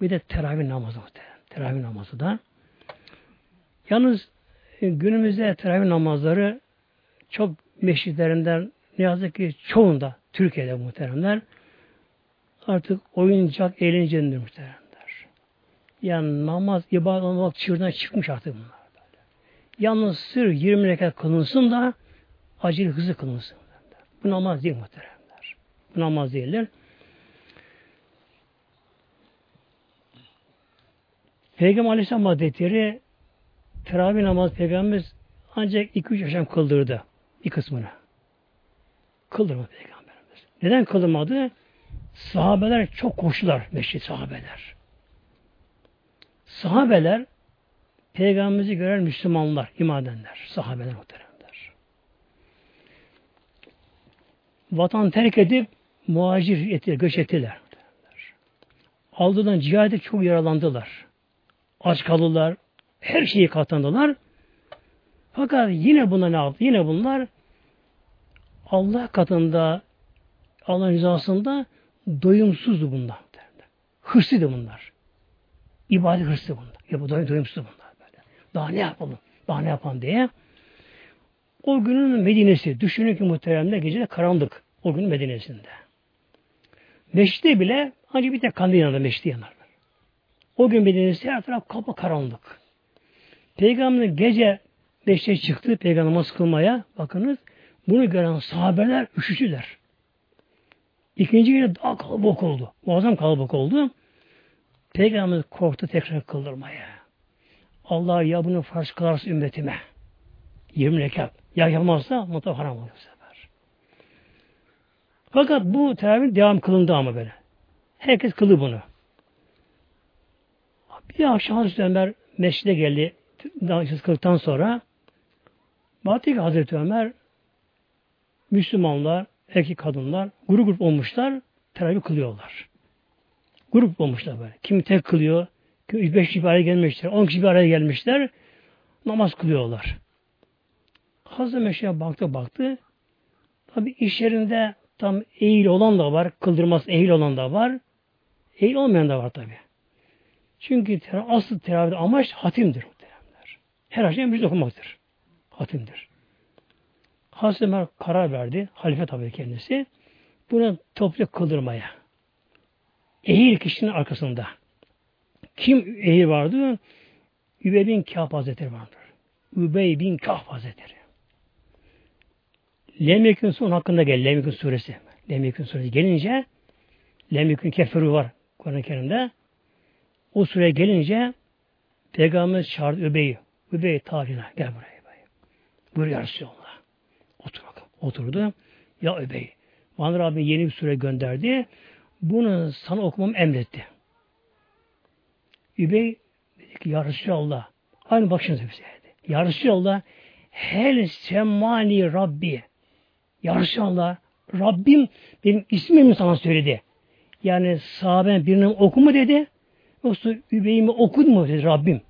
bir de teravih namazı muhtemelen. Teravih namazı da. Yalnız e, günümüzde teravih namazları çok meşritlerinden ne yazık ki çoğunda Türkiye'de muhteremler artık oyuncak eğlencedir muhterem. Yani namaz, ibadet olmak çığırdan çıkmış artık bunlar. Böyle. Yalnız sır 20 rekat kılınsın da acil hızlı kılınsın. Bu namaz değil muhteremler. Bu namaz değildir. Peygamber Aleyhisselam Hazretleri teravih namaz Peygamberimiz ancak 2-3 akşam kıldırdı. Bir kısmını. Kıldırmadı Peygamberimiz. Neden kıldırmadı? Sahabeler çok koştular. Meşrit sahabeler. Sahabeler Peygamberimizi gören Müslümanlar, iman edenler, sahabeler muhteremler. Vatan terk edip muhacir ettiler, göç ettiler. Aldıdan cihade çok yaralandılar. Aç kaldılar. Her şeyi katlandılar. Fakat yine buna ne yaptı? Yine bunlar Allah katında Allah'ın rızasında doyumsuzdu bunlar. Hırslıydı bunlar. İbadet hırsı bunlar. Ya bu doyum, doyumsuz bunlar böyle. Daha ne yapalım? Daha ne yapalım diye. O günün Medine'si. Düşünün ki muhteremler gece karanlık. O günün Medine'sinde. Meşte bile ancak bir tek kandil yanında meşte yanar. O gün Medine'si her taraf kapı karanlık. Peygamber gece meşte çıktı peygamber namaz kılmaya. Bakınız bunu gören sahabeler üşüştüler. İkinci güne daha kalabalık oldu. Muazzam kalabalık oldu. Peygamberimiz korktu tekrar kıldırmaya. Allah ya bunu farz kılarsa ümmetime. 20 rekat. Ya yapmazsa mutlaka haram olur bu sefer. Fakat bu teravih devam kılındı ama böyle. Herkes kılı bunu. Bir akşam Hazreti Ömer mescide geldi. Namaz kıldıktan sonra baktı ki Hazreti Ömer Müslümanlar, erkek kadınlar grup grup olmuşlar teravih kılıyorlar. Grup olmuşlar böyle. Kimi tek kılıyor, kimi beş kişi bir araya gelmişler, on kişi bir araya gelmişler, namaz kılıyorlar. Hazreti Meşe'ye baktı baktı. Tabi iş yerinde tam eğil olan da var, kıldırması eğil olan da var, eğil olmayan da var tabi. Çünkü asıl teravihde amaç hatimdir. Her şeyin müjde okumaktır. Hatimdir. Hazreti Ömer karar verdi. Halife tabi kendisi. Bunu toplu kıldırmaya. Ehil kişinin arkasında. Kim ehil vardı? Übey bin Kâb Hazretleri vardır. Übey bin Kâb Hazretleri. Lemyekün son hakkında gel. Lemyekün suresi. Lemyekün suresi gelince Lemyekün keferü var Kur'an-ı Kerim'de. O sure gelince Peygamber çağırdı Übey'i. Übey tacına gel buraya. Buyur ya Resulallah. Otur bakalım. Oturdu. Ya Übey. Bana Rabbim yeni bir sure gönderdi. Bunu sana okumam emretti. Übey dedi ki Ya Resulallah. Aynı başınıza bize dedi. Ya Resulallah hel semmani Rabbi. Ya Resulallah Rabbim benim ismimi sana söyledi. Yani sahaben birinin oku mu dedi. Yoksa Übey'imi okudu mu dedi Rabbim.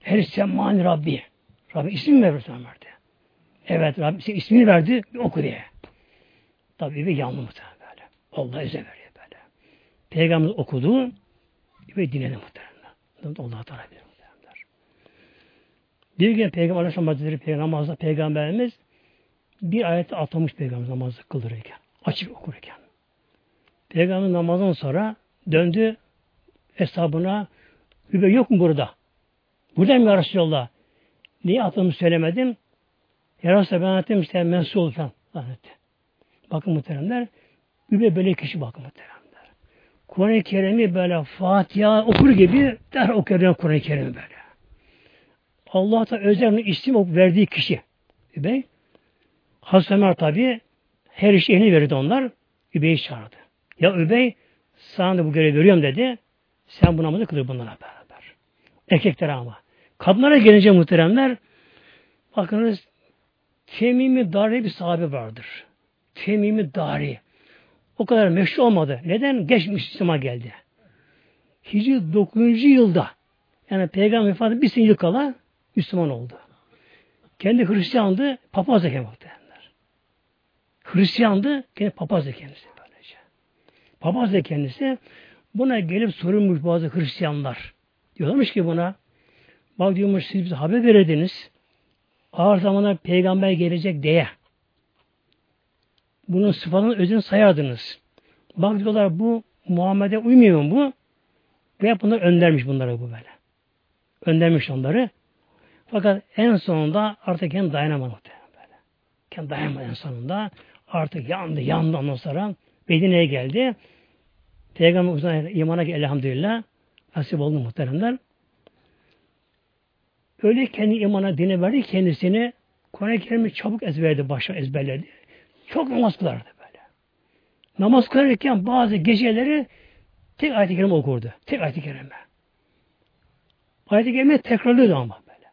Her semmani Rabbi. Rabbi isim mi verdi verdi. Evet Rabbi ismini verdi oku diye. Tabi bir yanlı muhtemelen. Allah izin veriyor böyle. Peygamberimiz okudu ve dinledi muhtemelen. Allah Teala bilir muhtemelen. Bir gün Peygamber Aleyhisselam Hazretleri Peygamber namazda Peygamberimiz bir ayeti atlamış Peygamber namazda kıldırırken. Açık okurken. Peygamber namazdan sonra döndü hesabına Übey yok mu burada? Buradayım ya Resulallah. Niye atımı söylemedim? Ya Resulallah ben anlattım işte mensul falan. Bakın muhteremler. Übe böyle kişi bakın muhteremler. Kur'an-ı Kerim'i böyle Fatiha okur gibi der okuyor Kur'an-ı Kerim'i böyle. Allah da özel isim verdiği kişi. Übey. Hazreti Ömer tabi her işi eline verdi onlar. Übey'i çağırdı. Ya Übey sana da bu görevi veriyorum dedi. Sen bu namazı kılır bunlara beraber. Erkeklere ama. Kadınlara gelince muhteremler bakınız Temimi Dari bir sahabe vardır. Temimi Dari. O kadar meşhur olmadı. Neden? Geç Müslüman geldi. Hicri 9. yılda yani Peygamber vefatı bir sene kala Müslüman oldu. Kendi Hristiyandı, papaz da kendisi. Hristiyandı, kendi papaz da kendisi. Böylece. Papaz da kendisi. Buna gelip sorulmuş bazı Hristiyanlar. Diyorlarmış ki buna, bak diyormuş siz bize haber verirdiniz. Ağır zamanda peygamber gelecek diye. Bunun sıfatını özünü sayardınız. Bak diyorlar bu Muhammed'e uymuyor mu bu? Ve bunlar öndermiş bunları bu böyle. Öndermiş onları. Fakat en sonunda artık kendi dayanamadı. Böyle. Kendi dayanamadı en sonunda. Artık yandı, yandı ondan sonra Medine'ye geldi. Peygamber uzun imana elhamdülillah nasip oldu muhteremler. Öyle kendi imana dine verdi kendisini Kur'an-ı Kerim'i çabuk ezberledi, başa ezberledi. Çok namaz kılardı böyle. Namaz kılarken bazı geceleri tek ayet-i kerime okurdu. Tek ayet-i kerime. Ayet-i kerime tekrarlıyordu ama böyle.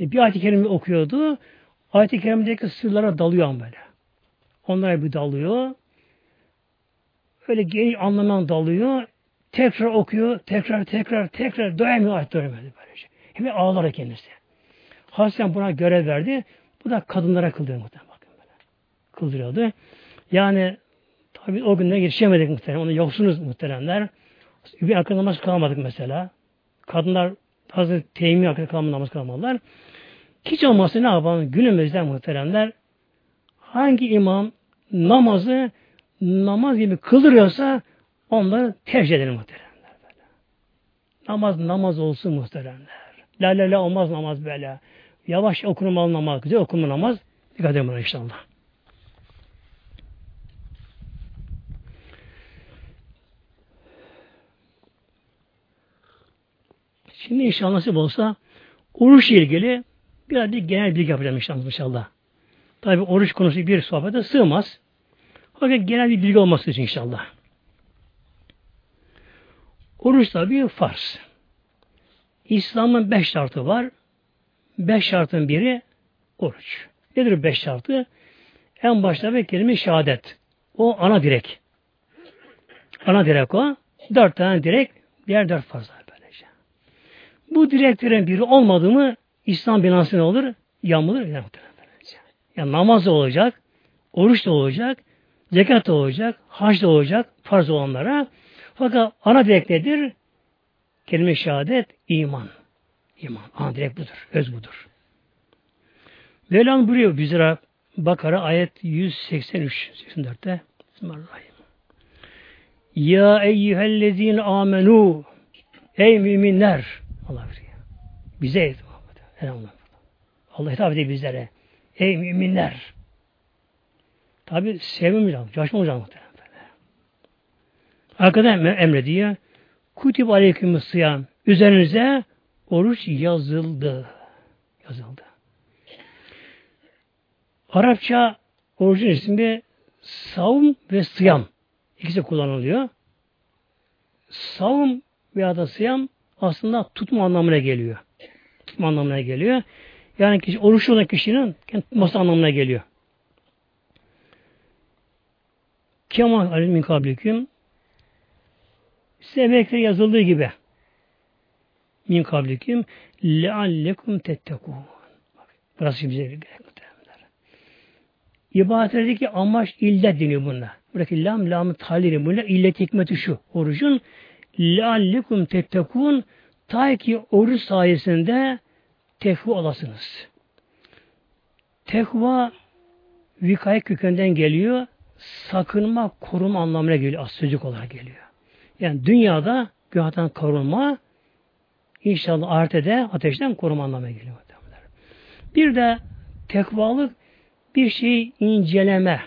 E, bir ayet-i kerime okuyordu. Ayet-i kerimedeki sırlara dalıyor ama böyle. Onlara bir dalıyor. Öyle geniş anlamdan dalıyor. Tekrar okuyor. Tekrar tekrar tekrar doyamıyor ayet doyamıyor böylece. Hem ağlar kendisi. Hazreti buna görev verdi. Bu da kadınlara kıldırıyor muhtemelen. Kıldırıyordu. Yani tabi o günlere yetişemedik muhtemelen. Onu yoksunuz muhteremler. Bir akıl namaz kılamadık mesela. Kadınlar Hazreti Teymi akıl kalma namaz kılamadılar. Hiç olmazsa ne yapalım? Günümüzde muhteremler hangi imam namazı namaz gibi kıldırıyorsa onları tercih edelim muhteremler. Böyle. Namaz namaz olsun muhteremler. La la la olmaz namaz böyle. Yavaş okunmalı namaz, güzel okunmalı namaz. Dikkat edin buna inşallah. Şimdi inşallah nasip olsa oruçla ilgili biraz bir genel bilgi yapacağım inşallah. inşallah. Tabi oruç konusu bir sohbete sığmaz. Fakat genel bir bilgi olması için inşallah. Oruç tabi farz. İslam'ın beş şartı var. Beş şartın biri oruç. Nedir beş şartı? En başta bir kelime şehadet. O ana direk. Ana direk o. Dört tane direk, diğer dört böylece. Bu direklerin biri olmadı mı İslam binası ne olur? Gider böylece. Yani namaz da olacak, oruç da olacak, zekat da olacak, hac da olacak farz olanlara. Fakat ana direk nedir? Kelime şehadet, iman. İman. Ana direk budur. Öz budur. Mevlam buyuruyor bizlere Bakara ayet 183 84'te Bismillahirrahmanirrahim. Ya eyyühellezine amenu Ey müminler Allah veriyor. Bize Elhamdülillah. Allah hitap ediyor bizlere. Ey müminler. Tabi sevmemiz lazım. Coşmamız lazım. Arkadan emrediyor. Kutib aleyküm sıyam. Üzerinize oruç yazıldı. Yazıldı. Arapça orucun ismi savun ve sıyam. İkisi kullanılıyor. Savun veya da sıyam aslında tutma anlamına geliyor. Tutma anlamına geliyor. Yani kişi, oruçlu olan kişinin tutması anlamına geliyor. Kemal alim min kabliküm size yazıldığı gibi min kabliküm leallekum tettekûn. Burası bize gerek. İbadetteki amaç illet deniyor buna. Buradaki lam lamı taliri bunlar illet hikmeti şu. Orucun leallikum tettekun ta ki oruç sayesinde tekva olasınız. Tekva vikayet kökenden geliyor. Sakınma, koruma anlamına geliyor. Sözcük olarak geliyor. Yani dünyada günahdan korunma inşallah ahirette ateşten koruma anlamına geliyor. Bir de tekvalık bir şeyi inceleme,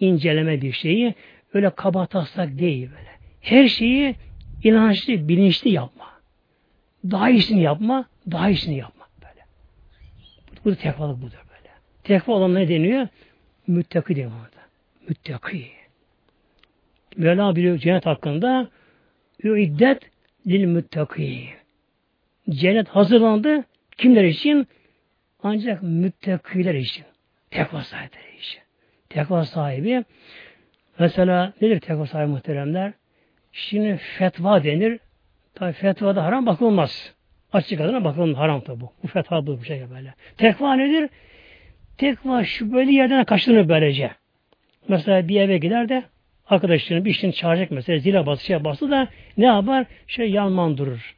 inceleme bir şeyi öyle kaba taslak değil böyle. Her şeyi inançlı, bilinçli yapma. Daha iyisini yapma, daha iyisini yapma böyle. Bu da tekvalık budur böyle. Tekva olan ne deniyor? Müttaki deniyor orada. Müttaki. Mevla biliyor cennet hakkında iddet lil müttaki. Cennet hazırlandı. Kimler için? Ancak müttakiler için. Tekva sahipleri işi. Tekva sahibi mesela nedir tekva sahibi muhteremler? Şimdi fetva denir. Tabi fetvada haram bakılmaz. Açık adına bakılmaz. Haram tabi bu. Bu fetva bu bir şey böyle. Tekva nedir? Tekva şu böyle yerden kaçınır böylece. Mesela bir eve gider de arkadaşlarını bir işini çağıracak mesela zile bası şey bastı da ne yapar? Şey yanman durur.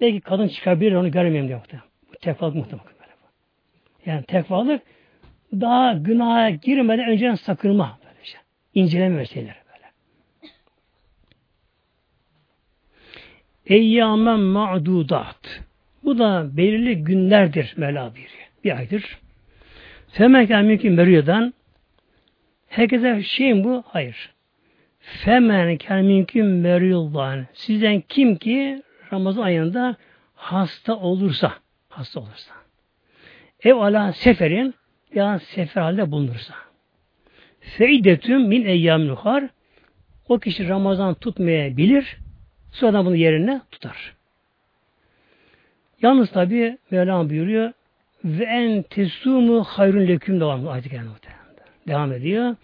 Belki kadın çıkabilir onu görmeyeyim diye. Bu tekvalık muhtemelen. Yani tekvalık daha günaha girmeden önceden sakınma böylece. İnceleme meseleleri böyle. Eyyamen ma'dudat. Bu da belirli günlerdir Mevla buyuruyor. Bir aydır. Femen mümkün meriyodan herkese şey bu? Hayır. Femen mümkün meriyodan sizden kim ki Ramazan ayında hasta olursa hasta olursa ev ala seferin ya sefer halde bulunursa. Feidetüm min eyyam o kişi Ramazan tutmayabilir. Sonradan bunu yerine tutar. Yalnız tabi Mevlam buyuruyor ve en tesumu hayrun leküm devam ayet Devam ediyor.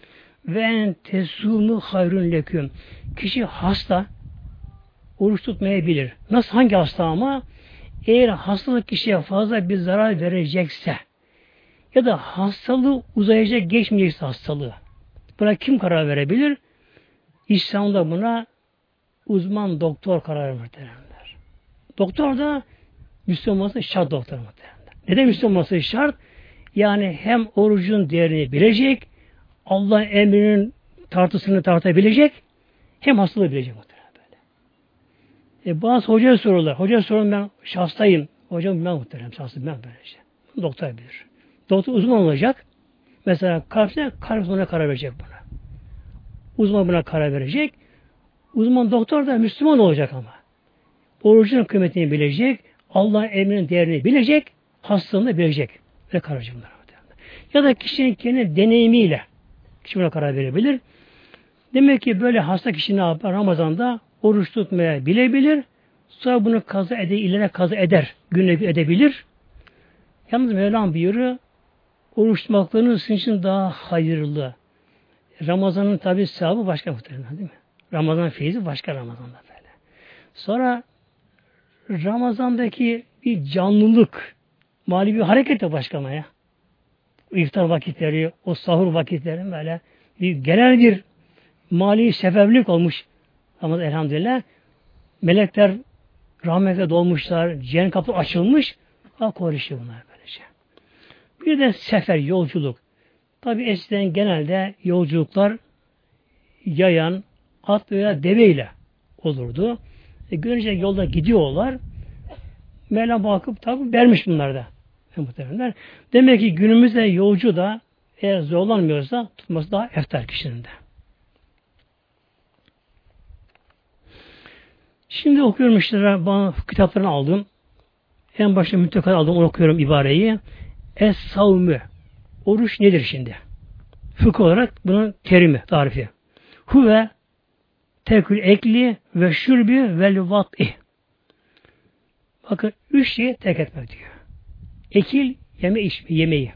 Ve en tesumu hayrun leküm. Kişi hasta oruç tutmayabilir. Nasıl hangi hasta ama? Eğer hastalık kişiye fazla bir zarar verecekse ya da hastalığı uzayacak geçmeyecekse hastalığı. Buna kim karar verebilir? İslam'da buna uzman doktor karar muhtemelenler. Doktor da Müslüman olması şart doktor muhtemelenler. Neden Müslüman olması şart? Yani hem orucun değerini bilecek, Allah emrinin tartısını tartabilecek, hem hastalığı bilecek muhtemelen böyle. E, bazı hocaya sorurlar. Hocaya sorun ben şahstayım. Hocam ben muhtemelen şahsım ben böylece. Doktor bilir. Doktor uzman olacak. Mesela kalpte kalp karar verecek buna. Uzman buna karar verecek. Uzman doktor da Müslüman olacak ama. Orucun kıymetini bilecek. Allah'ın emrinin değerini bilecek. Hastalığını bilecek. Ve karar verecek bunlar. Ya da kişinin kendi deneyimiyle kişi buna karar verebilir. Demek ki böyle hasta kişi ne yapar? Ramazan'da oruç tutmaya bilebilir. Sonra bunu kaza eder, ilerine kaza eder. Günlük edebilir. Yalnız Mevlam buyuruyor oruç tutmaklarınız için daha hayırlı. Ramazan'ın tabi sevabı başka muhtemelen değil mi? Ramazan feyzi başka Ramazan'da böyle. Sonra Ramazan'daki bir canlılık, mali bir hareket de başka ya. İftar vakitleri, o sahur vakitleri böyle bir genel bir mali sebeplik olmuş. Ama elhamdülillah melekler rahmete dolmuşlar, cennet kapı açılmış. Ha konuşuyor bunlar böylece. Bir de sefer, yolculuk. Tabi eskiden genelde yolculuklar yayan, at veya deveyle olurdu. E, görünce yolda gidiyorlar. Mevlam bakıp tabi vermiş bunlar da. Muhtemelenler. Demek ki günümüzde yolcu da eğer zorlanmıyorsa tutması daha eftar kişinin de. Şimdi okuyorum işte bana kitaplarını aldım. En başta müttekat aldım onu okuyorum ibareyi. Es savmü. Oruç nedir şimdi? Fıkıh olarak bunun terimi, tarifi. Huve tekül ekli ve şürbi vel vat'i. Bakın üç şeyi tek etmek diyor. Ekil, yeme içme, yemeği.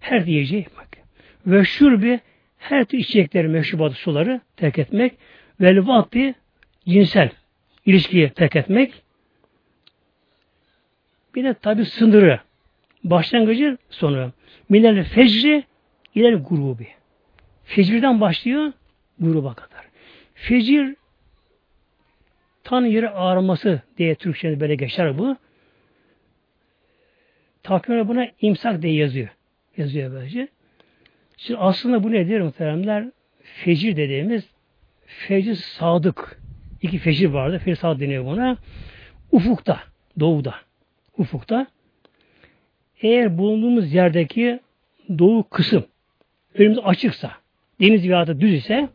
Her diyeceği bak. Ve şürbi her tür içecekleri, meşrubatı, suları terk etmek. Vel vat'i cinsel ilişkiyi terk etmek. Bir de tabi sınırı. Başlangıcı sonu. Minel fecri ileri grubi. Fecirden başlıyor gruba kadar. Fecir tan yeri ağrıması diye Türkçe'de böyle geçer bu. Takvimde buna imsak diye yazıyor. Yazıyor böylece. Şimdi aslında bu nedir muhteremler? Fecir dediğimiz fecir sadık. İki fecir vardı. Fecir sadık deniyor buna. Ufukta, doğuda. Ufukta. Eğer bulunduğumuz yerdeki doğu kısım önümüz açıksa, deniz veya düz ise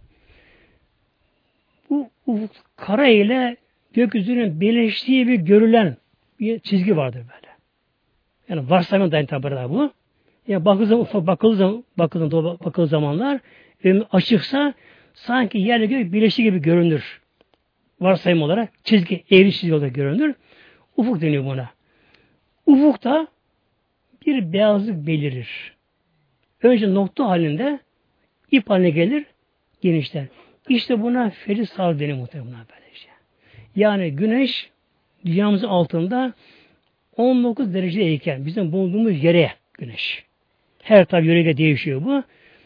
kara ile gökyüzünün birleştiği bir görülen bir çizgi vardır böyle. Yani varsayımın dayanı bu. Yani zaman, ufak bakıldığı zaman, zaman, bakıldığı zamanlar açıksa sanki yerle gök birleştiği gibi görünür. Varsayım olarak çizgi, eğri çizgi olarak görünür. Ufuk deniyor buna. Ufukta bir beyazlık belirir. Önce nokta halinde ip haline gelir, genişler. İşte buna feris sağ deniyor muhtemelen böylece. Yani güneş dünyamızın altında 19 derecedeyken bizim bulunduğumuz yere güneş. Her tabi yörede değişiyor bu.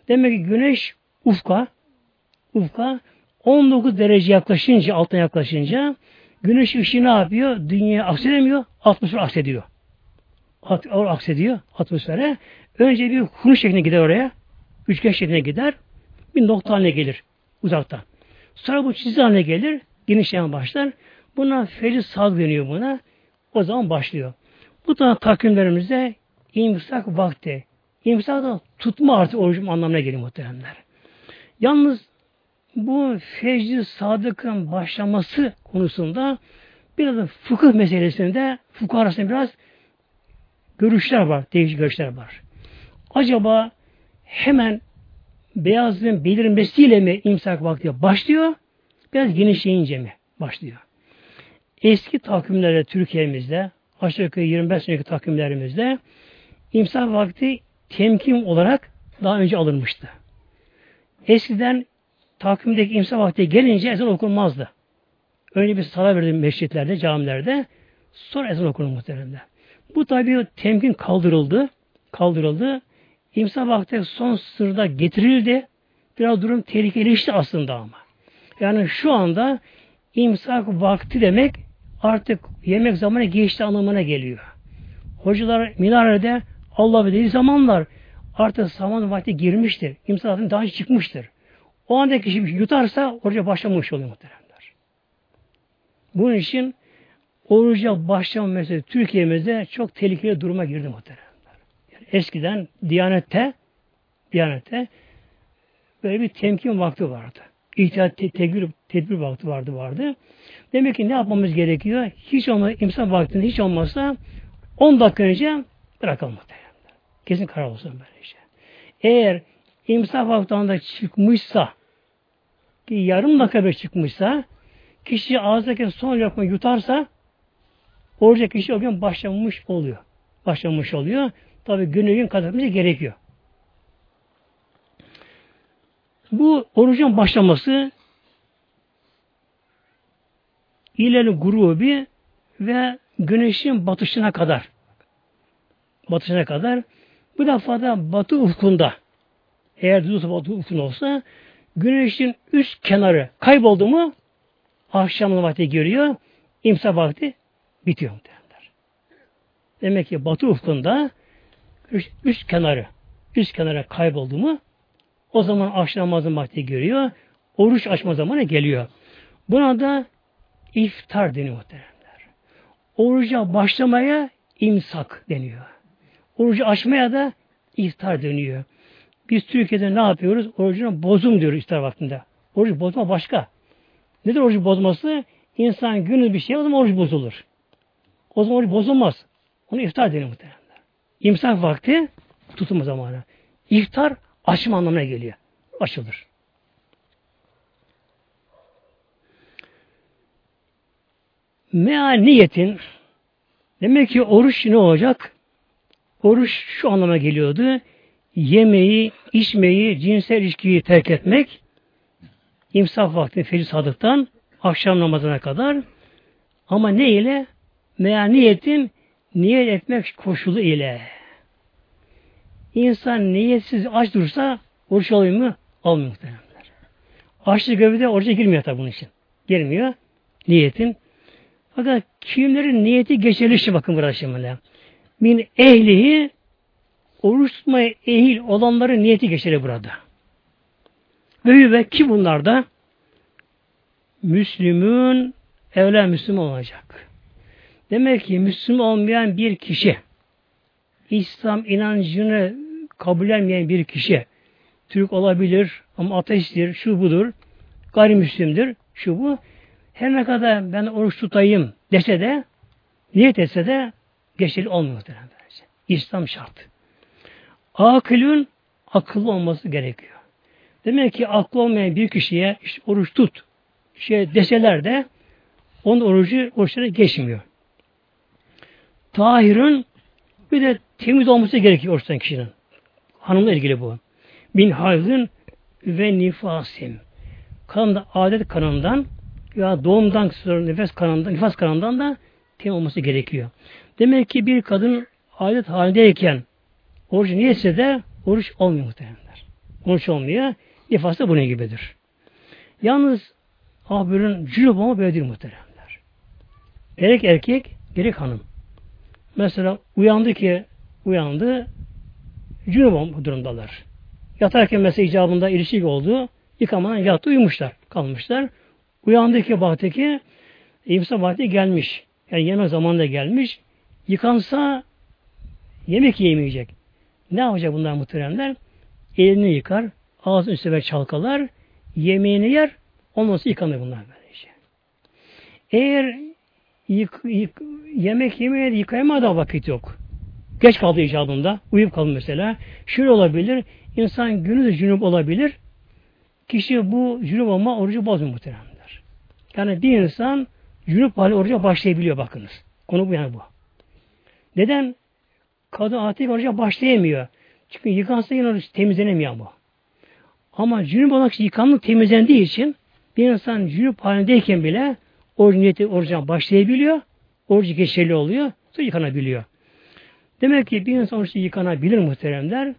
Demek ki güneş ufka ufka 19 derece yaklaşınca altına yaklaşınca güneş ışığı ne yapıyor? Dünyaya aksedemiyor, atmosfer aksediyor. At, aksediyor atmosfere. Önce bir kuru şeklinde gider oraya. Üçgen şeklinde gider. Bir nokta haline gelir uzakta. Sonra bu çizgi haline gelir. Genişleyen başlar. Buna fecr sağ deniyor buna. O zaman başlıyor. Bu da takvimlerimizde imsak vakti. İmsak da tutma artık orucum anlamına geliyor muhteremler. Yalnız bu fecr sadıkın başlaması konusunda biraz da fıkıh meselesinde fıkıh arasında biraz görüşler var, değişik görüşler var. Acaba hemen beyazlığın belirmesiyle mi imsak vakti başlıyor? Biraz genişleyince mi başlıyor? Eski takvimlerde Türkiye'mizde aşağı yukarı 25 seneki takvimlerimizde imsak vakti temkin olarak daha önce alınmıştı. Eskiden takvimdeki imsak vakti gelince ezan okunmazdı. Öyle bir sala verdi mescitlerde, camilerde. Sonra ezan okunur muhtemelen. Bu tabi temkin kaldırıldı. Kaldırıldı. İmsa vakti son sırda getirildi. Biraz durum tehlikeleşti aslında ama. Yani şu anda imsak vakti demek artık yemek zamanı geçti anlamına geliyor. Hocalar minarede Allah dediği zamanlar artık zaman vakti girmiştir. İmsak vakti daha önce çıkmıştır. O anda kişi yutarsa oruca başlamış oluyor muhteremler. Bunun için oruca başlama mesela Türkiye'mizde çok tehlikeli duruma girdi muhteremler. Eskiden Diyanet'te Diyanet'te böyle bir temkin vakti vardı. İhtiyat te tedbir, tedbir vakti vardı vardı. Demek ki ne yapmamız gerekiyor? Hiç olmazsa imsak vaktinde hiç olmazsa 10 dakika önce bırakalım. Kesin karar olsun böyle şey. Eğer imsak vaktinde çıkmışsa ki yarım dakika çıkmışsa kişi ağızdaki son lokma yutarsa oruca kişi o gün başlamış oluyor. Başlamış oluyor. Tabi günü gün kazanması gerekiyor. Bu orucun başlaması ileri grubi ve güneşin batışına kadar batışına kadar bu defa da batı ufkunda eğer düz batı ufkunda olsa güneşin üst kenarı kayboldu mu akşam vakti görüyor imsa vakti bitiyor derler. Demek ki batı ufkunda üst, üst kenarı üst kenara kayboldu mu o zaman akşam namazın vakti görüyor. Oruç açma zamanı geliyor. Buna da iftar deniyor muhteremler. Oruca başlamaya imsak deniyor. Orucu açmaya da iftar deniyor. Biz Türkiye'de ne yapıyoruz? Orucunu bozum diyoruz iftar vaktinde. Orucu bozma başka. Nedir orucu bozması? İnsan günü bir şey o zaman oruç bozulur. O zaman oruç bozulmaz. Onu iftar deniyor muhtemelen. İmsak vakti tutum zamanı. İftar açma anlamına geliyor. Açılır. Mea niyetin demek ki oruç ne olacak? Oruç şu anlama geliyordu. Yemeği, içmeyi, cinsel ilişkiyi terk etmek imsaf vakti fecr sadıktan akşam namazına kadar ama ne ile? Meğer niyetin niyet etmek koşulu ile. İnsan niyetsiz aç dursa oruç alıyor mu? Almıyor muhtemelenler. Açlık gövde oruca girmiyor tabi bunun için. Girmiyor. Niyetin. Fakat kimlerin niyeti geçerli bakın burada şimdi. Min ehlihi oruç tutmaya ehil olanların niyeti geçerli burada. Ve ve ki bunlar da Müslümün evlen Müslüman olacak. Demek ki Müslüman olmayan bir kişi İslam inancını kabul etmeyen bir kişi Türk olabilir ama ateisttir, şu budur, gayrimüslimdir, şu bu. Her ne kadar ben oruç tutayım dese de, niyet etse de geçerli olmuyor. İslam şart. Akılün akıllı olması gerekiyor. Demek ki aklı olmayan bir kişiye işte oruç tut şey deseler de onun orucu oruçları geçmiyor. Tahir'in bir de temiz olması gerekiyor oruçtan kişinin. Hanımla ilgili bu. Bin hayzın ve nifasim. Kanında adet kanından ya doğumdan sonra nefes kanından, nifas kanından da temiz olması gerekiyor. Demek ki bir kadın adet halindeyken oruç niyetse de oruç olmuyor muhtemelenler. Oruç olmuyor. Nifas da bunun gibidir. Yalnız ahbirin cünüp olma böyle değil muhteremler. Gerek erkek, gerek hanım. Mesela uyandı ki uyandı cünüp olma durumdalar. Yatarken mesela icabında ilişki oldu. Yıkamadan yattı uyumuşlar. Kalmışlar. Uyandı ki baktı ki imsa vakti gelmiş. Yani yeme zamanında gelmiş. Yıkansa yemek yemeyecek. Ne yapacak bunlar muhteremler? Elini yıkar, ağzını üstüne çalkalar, yemeğini yer, ondan sonra yıkanır bunlar böylece. Eğer yık, yık, yemek yemeye yıkayamadığı vakit yok. Geç kaldı icabında. Uyup kaldı mesela. Şöyle olabilir. İnsan günü de cünüp olabilir. Kişi bu cünüp olma orucu bozmuyor muhteremler. Yani bir insan cünüp hali oruca başlayabiliyor bakınız. Konu bu yani bu. Neden? Kadın artık oruca başlayamıyor. Çünkü yıkansa yine oruç temizlenemiyor ama. Ama cünüp olan kişi yıkanlık temizlendiği için bir insan cünüp halindeyken bile oruç niyeti orucuna başlayabiliyor. Orucu geçerli oluyor. Sonra yıkanabiliyor. Demek ki bir insan oruçta yıkanabilir muhteremler.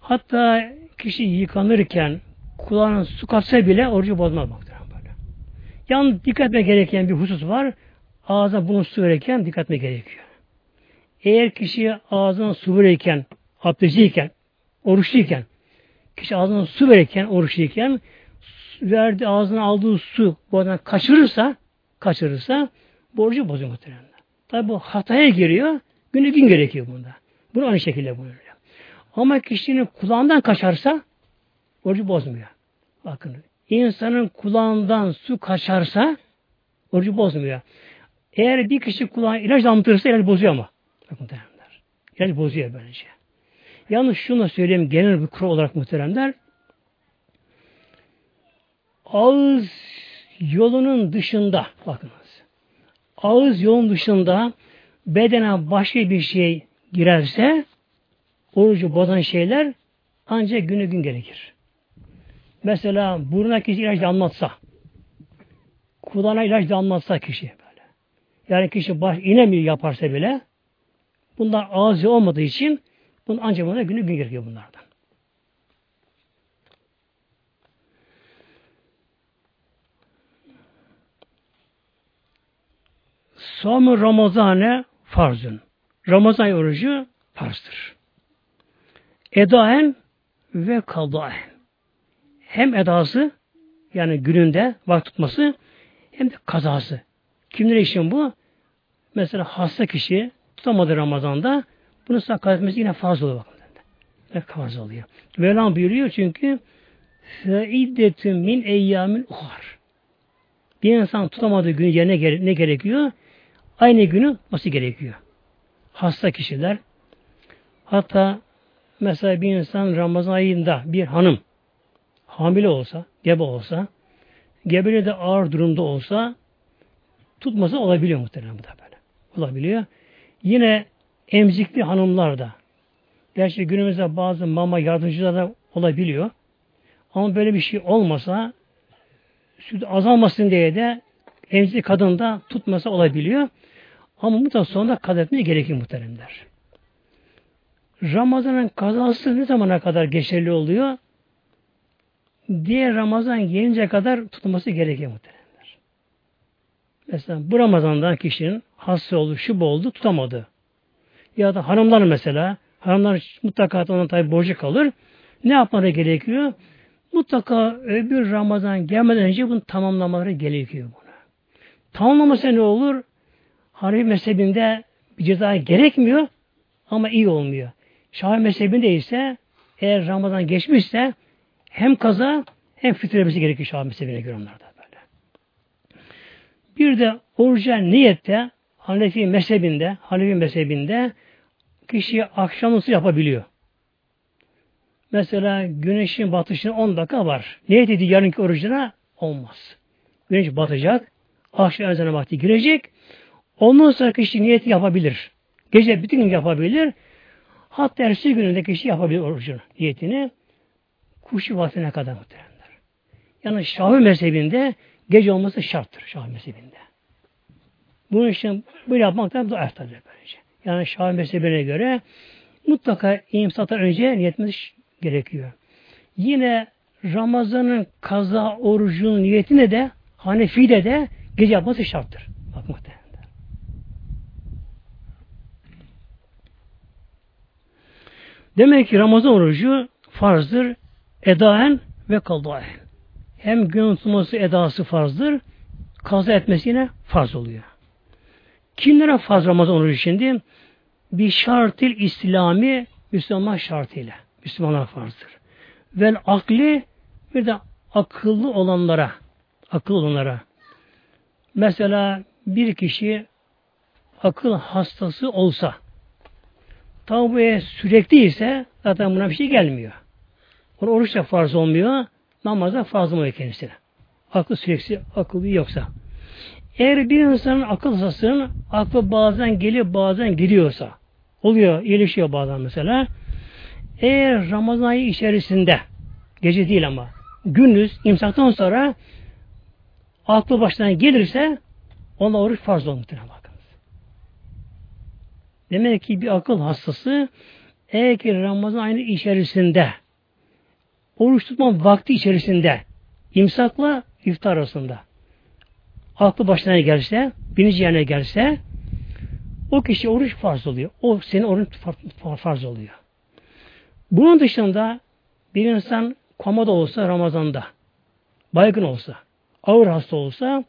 Hatta kişi yıkanırken kulağına su katsa bile orucu bozmaz muhterem böyle. Yalnız dikkat etme gereken bir husus var. Ağza bunu su verirken dikkat etme gerekiyor. Eğer kişi ağzına su verirken, abdestliyken, oruçluyken, kişi ağzına su verirken, oruçluyken verdi ağzına aldığı su bu adam kaçırırsa kaçırırsa borcu bozuyor muhtemelen. Tabi bu hataya giriyor. Günü gün gerekiyor bunda. Bunu aynı şekilde buyuruyor. Ama kişinin kulağından kaçarsa orucu bozmuyor. Bakın insanın kulağından su kaçarsa orucu bozmuyor. Eğer bir kişi kulağına ilaç damıtırsa ilaç bozuyor ama. Bakın muhteremler. İlaç bozuyor böylece. Yalnız şunu söyleyeyim genel bir kural olarak muhteremler ağız yolunun dışında bakınız. Ağız yolun dışında bedene başka bir şey girerse orucu bozan şeyler ancak günü gün gerekir. Mesela buruna kişi ilaç anlatsa kulağına ilaç damlatsa kişi böyle. Yani kişi baş inemiyor yaparsa bile bunlar ağzı olmadığı için bunun ancak buna günü gün gerekiyor bunlardan. Somu Ramazan'e farzun. Ramazan orucu farzdır. Edaen ve kadaen. Hem edası yani gününde vakit tutması hem de kazası. Kimler için bu? Mesela hasta kişi tutamadı Ramazan'da bunu sakat etmesi yine farz oluyor. Bakın. Ve farz oluyor. Mevlam buyuruyor çünkü feiddetün min eyyamin uhar. Bir insan tutamadığı gün yerine ne gerekiyor? Aynı günü nasıl gerekiyor? Hasta kişiler hatta mesela bir insan Ramazan ayında bir hanım hamile olsa, gebe olsa, gebeli de ağır durumda olsa tutması olabiliyor muhtemelen bu da böyle. Olabiliyor. Yine emzikli hanımlar da gerçi günümüzde bazı mama yardımcılar da olabiliyor. Ama böyle bir şey olmasa süt azalmasın diye de emzikli kadın da tutması olabiliyor. Ama mutlaka sonunda kadetmeye gerekir muhteremler. Ramazan'ın kazası ne zamana kadar geçerli oluyor? Diğer Ramazan gelince kadar tutulması gerekir muhteremler. Mesela bu Ramazan'da kişinin hasta oldu, şub oldu, tutamadı. Ya da hanımlar mesela, hanımlar mutlaka onun tabi borcu kalır. Ne yapmaları gerekiyor? Mutlaka öbür Ramazan gelmeden önce bunu tamamlamaları gerekiyor buna. Tamamlaması ne olur? Hanefi mezhebinde bir ceza gerekmiyor ama iyi olmuyor. Şafi mezhebinde ise eğer Ramazan geçmişse hem kaza hem fitrelemesi gerekiyor Şafi mezhebine göre onlarda böyle. Bir de orijinal niyette Hanefi mezhebinde, Hanefi mezhebinde kişi akşamüstü yapabiliyor. Mesela güneşin batışına 10 dakika var. Niyet ediyor yarınki orucuna olmaz. Güneş batacak. Akşam ezanı vakti girecek. Ondan sonra kişi niyeti yapabilir. Gece bütün gün yapabilir. Hatta ertesi gününde kişi yapabilir orucunu, niyetini. Kuşu vaktine kadar muhteremler. Yani Şafi mezhebinde gece olması şarttır Şafi mezhebinde. Bunun için böyle yapmak da daha tabi böylece. Yani Şafi mezhebine göre mutlaka imsattan önce niyetimiz gerekiyor. Yine Ramazan'ın kaza orucunun niyetine de Hanefi'de de gece yapması şarttır. Bak muhtemelen. Demek ki Ramazan orucu farzdır. Edaen ve kadaen. Hem gün tutması edası farzdır. Kaza etmesi yine farz oluyor. Kimlere farz Ramazan orucu şimdi? Bir şartil İslami Müslüman şartıyla. Müslümanlar farzdır. Vel akli bir de akıllı olanlara akıllı olanlara mesela bir kişi akıl hastası olsa Tabi bu sürekli ise zaten buna bir şey gelmiyor. Ona oruç da farz olmuyor. Namaz da farz olmuyor kendisine. Aklı sürekli akıllı yoksa. Eğer bir insanın akıl hastasının aklı bazen geliyor bazen gidiyorsa oluyor, iyileşiyor bazen mesela. Eğer Ramazan ayı içerisinde gece değil ama gündüz imsaktan sonra aklı baştan gelirse ona oruç farz olmuyor. Demek ki bir akıl hastası eğer ki Ramazan ayının içerisinde oruç tutma vakti içerisinde imsakla iftar arasında aklı başına gelse, birinci yerine gelse o kişi oruç farz oluyor. O senin oruç farz oluyor. Bunun dışında bir insan komada olsa Ramazan'da baygın olsa, ağır hasta olsa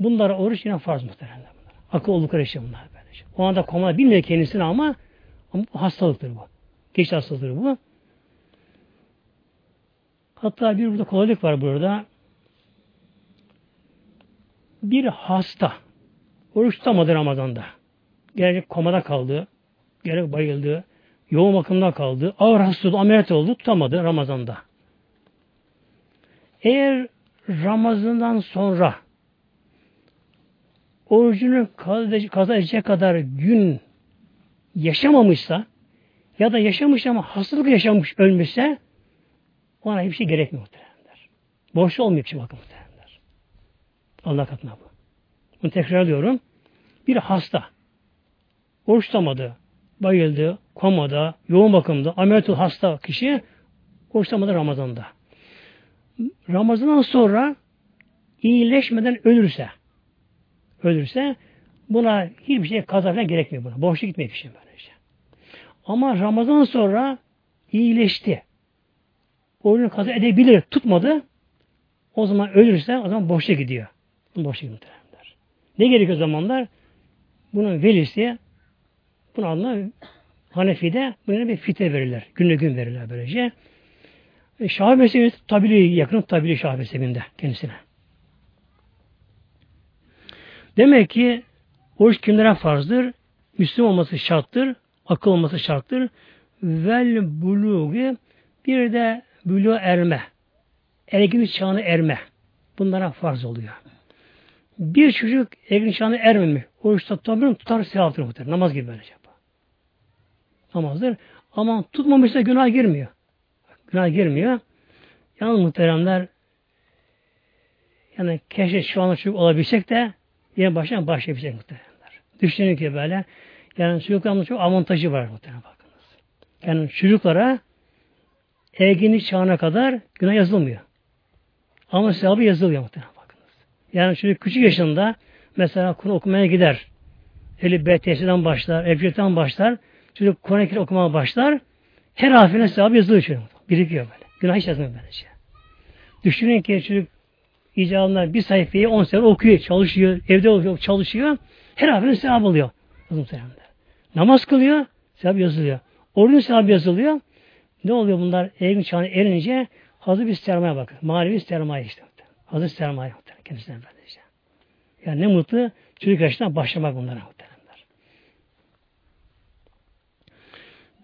bunlara oruç yine farz muhtemelen. Akıl oldukları şey bunlar. O anda koma bilmiyor kendisini ama, ama hastalıktır bu. Geç hastalıktır bu. Hatta bir burada kolaylık var burada. Bir hasta oruç tutamadı Ramazan'da. Gerek komada kaldı, gerek bayıldı, yoğun bakımda kaldı, ağır hasta oldu, ameliyat oldu, tutamadı Ramazan'da. Eğer Ramazan'dan sonra orucunu kaza edecek kadar gün yaşamamışsa ya da yaşamış ama hastalık yaşamış ölmüşse ona hiçbir şey gerekmiyor muhtemelenler. Boş olmuyor bir şey bakın muhtemelenler. Allah katına bu. Bunu tekrar diyorum. Bir hasta oruç tutamadı, bayıldı, komada, yoğun bakımda, ameliyatı hasta kişi oruç tutamadı Ramazan'da. Ramazan'dan sonra iyileşmeden ölürse ölürse buna hiçbir şey kaza gerekmiyor buna. Boşluk gitmiyor kişi böylece. Ama Ramazan sonra iyileşti. Orucunu kaza edebilir. Tutmadı. O zaman ölürse o zaman boşa gidiyor. Boşa gidiyor. Ne gerekiyor zamanlar? Bunun velisi bunun adına Hanefi'de buna bir fite verirler. Günle gün verirler böylece. E, tabiri yakın tabiri mezhebinde kendisine. Demek ki oruç kimlere farzdır? Müslüman olması şarttır. Akıl olması şarttır. Vel buluğu bir de buluğ erme. Erginlik çağına erme. Bunlara farz oluyor. Bir çocuk erginlik çağına ermemiş. Oruç tutabilir tutar sevaptır muhtemelen. Namaz gibi böylece. Namazdır. Ama tutmamışsa günah girmiyor. Günah girmiyor. Yalnız muhteremler yani keşke şu anda çocuk olabilsek de yine baştan başlayabilecek muhteremler. Düşünün ki böyle yani çocuklarımızın çok avantajı var muhterem bakınız. Yani çocuklara erginlik çağına kadar günah yazılmıyor. Ama sevabı yazılıyor muhterem bakınız. Yani çocuk küçük yaşında mesela Kur'an okumaya gider. Eli BTS'den başlar, Ebced'den başlar. Çocuk Kur'an-ı okumaya başlar. Her harfine sevabı yazılıyor çocuk. Birikiyor böyle. Günah yazmıyor böylece. Düşünün ki çocuk icabında bir sayfayı on sene okuyor, çalışıyor, evde okuyor, çalışıyor. Her harfine sevap alıyor. Namaz kılıyor, sevap yazılıyor. Orucun sevap yazılıyor. Ne oluyor bunlar? Evin çağına erince hazır bir sermaye bakın. Manevi sermaye işte. Hazır sermaye kendisine böylece. Yani ne mutlu çocuk yaşından başlamak bunlara muhteremler.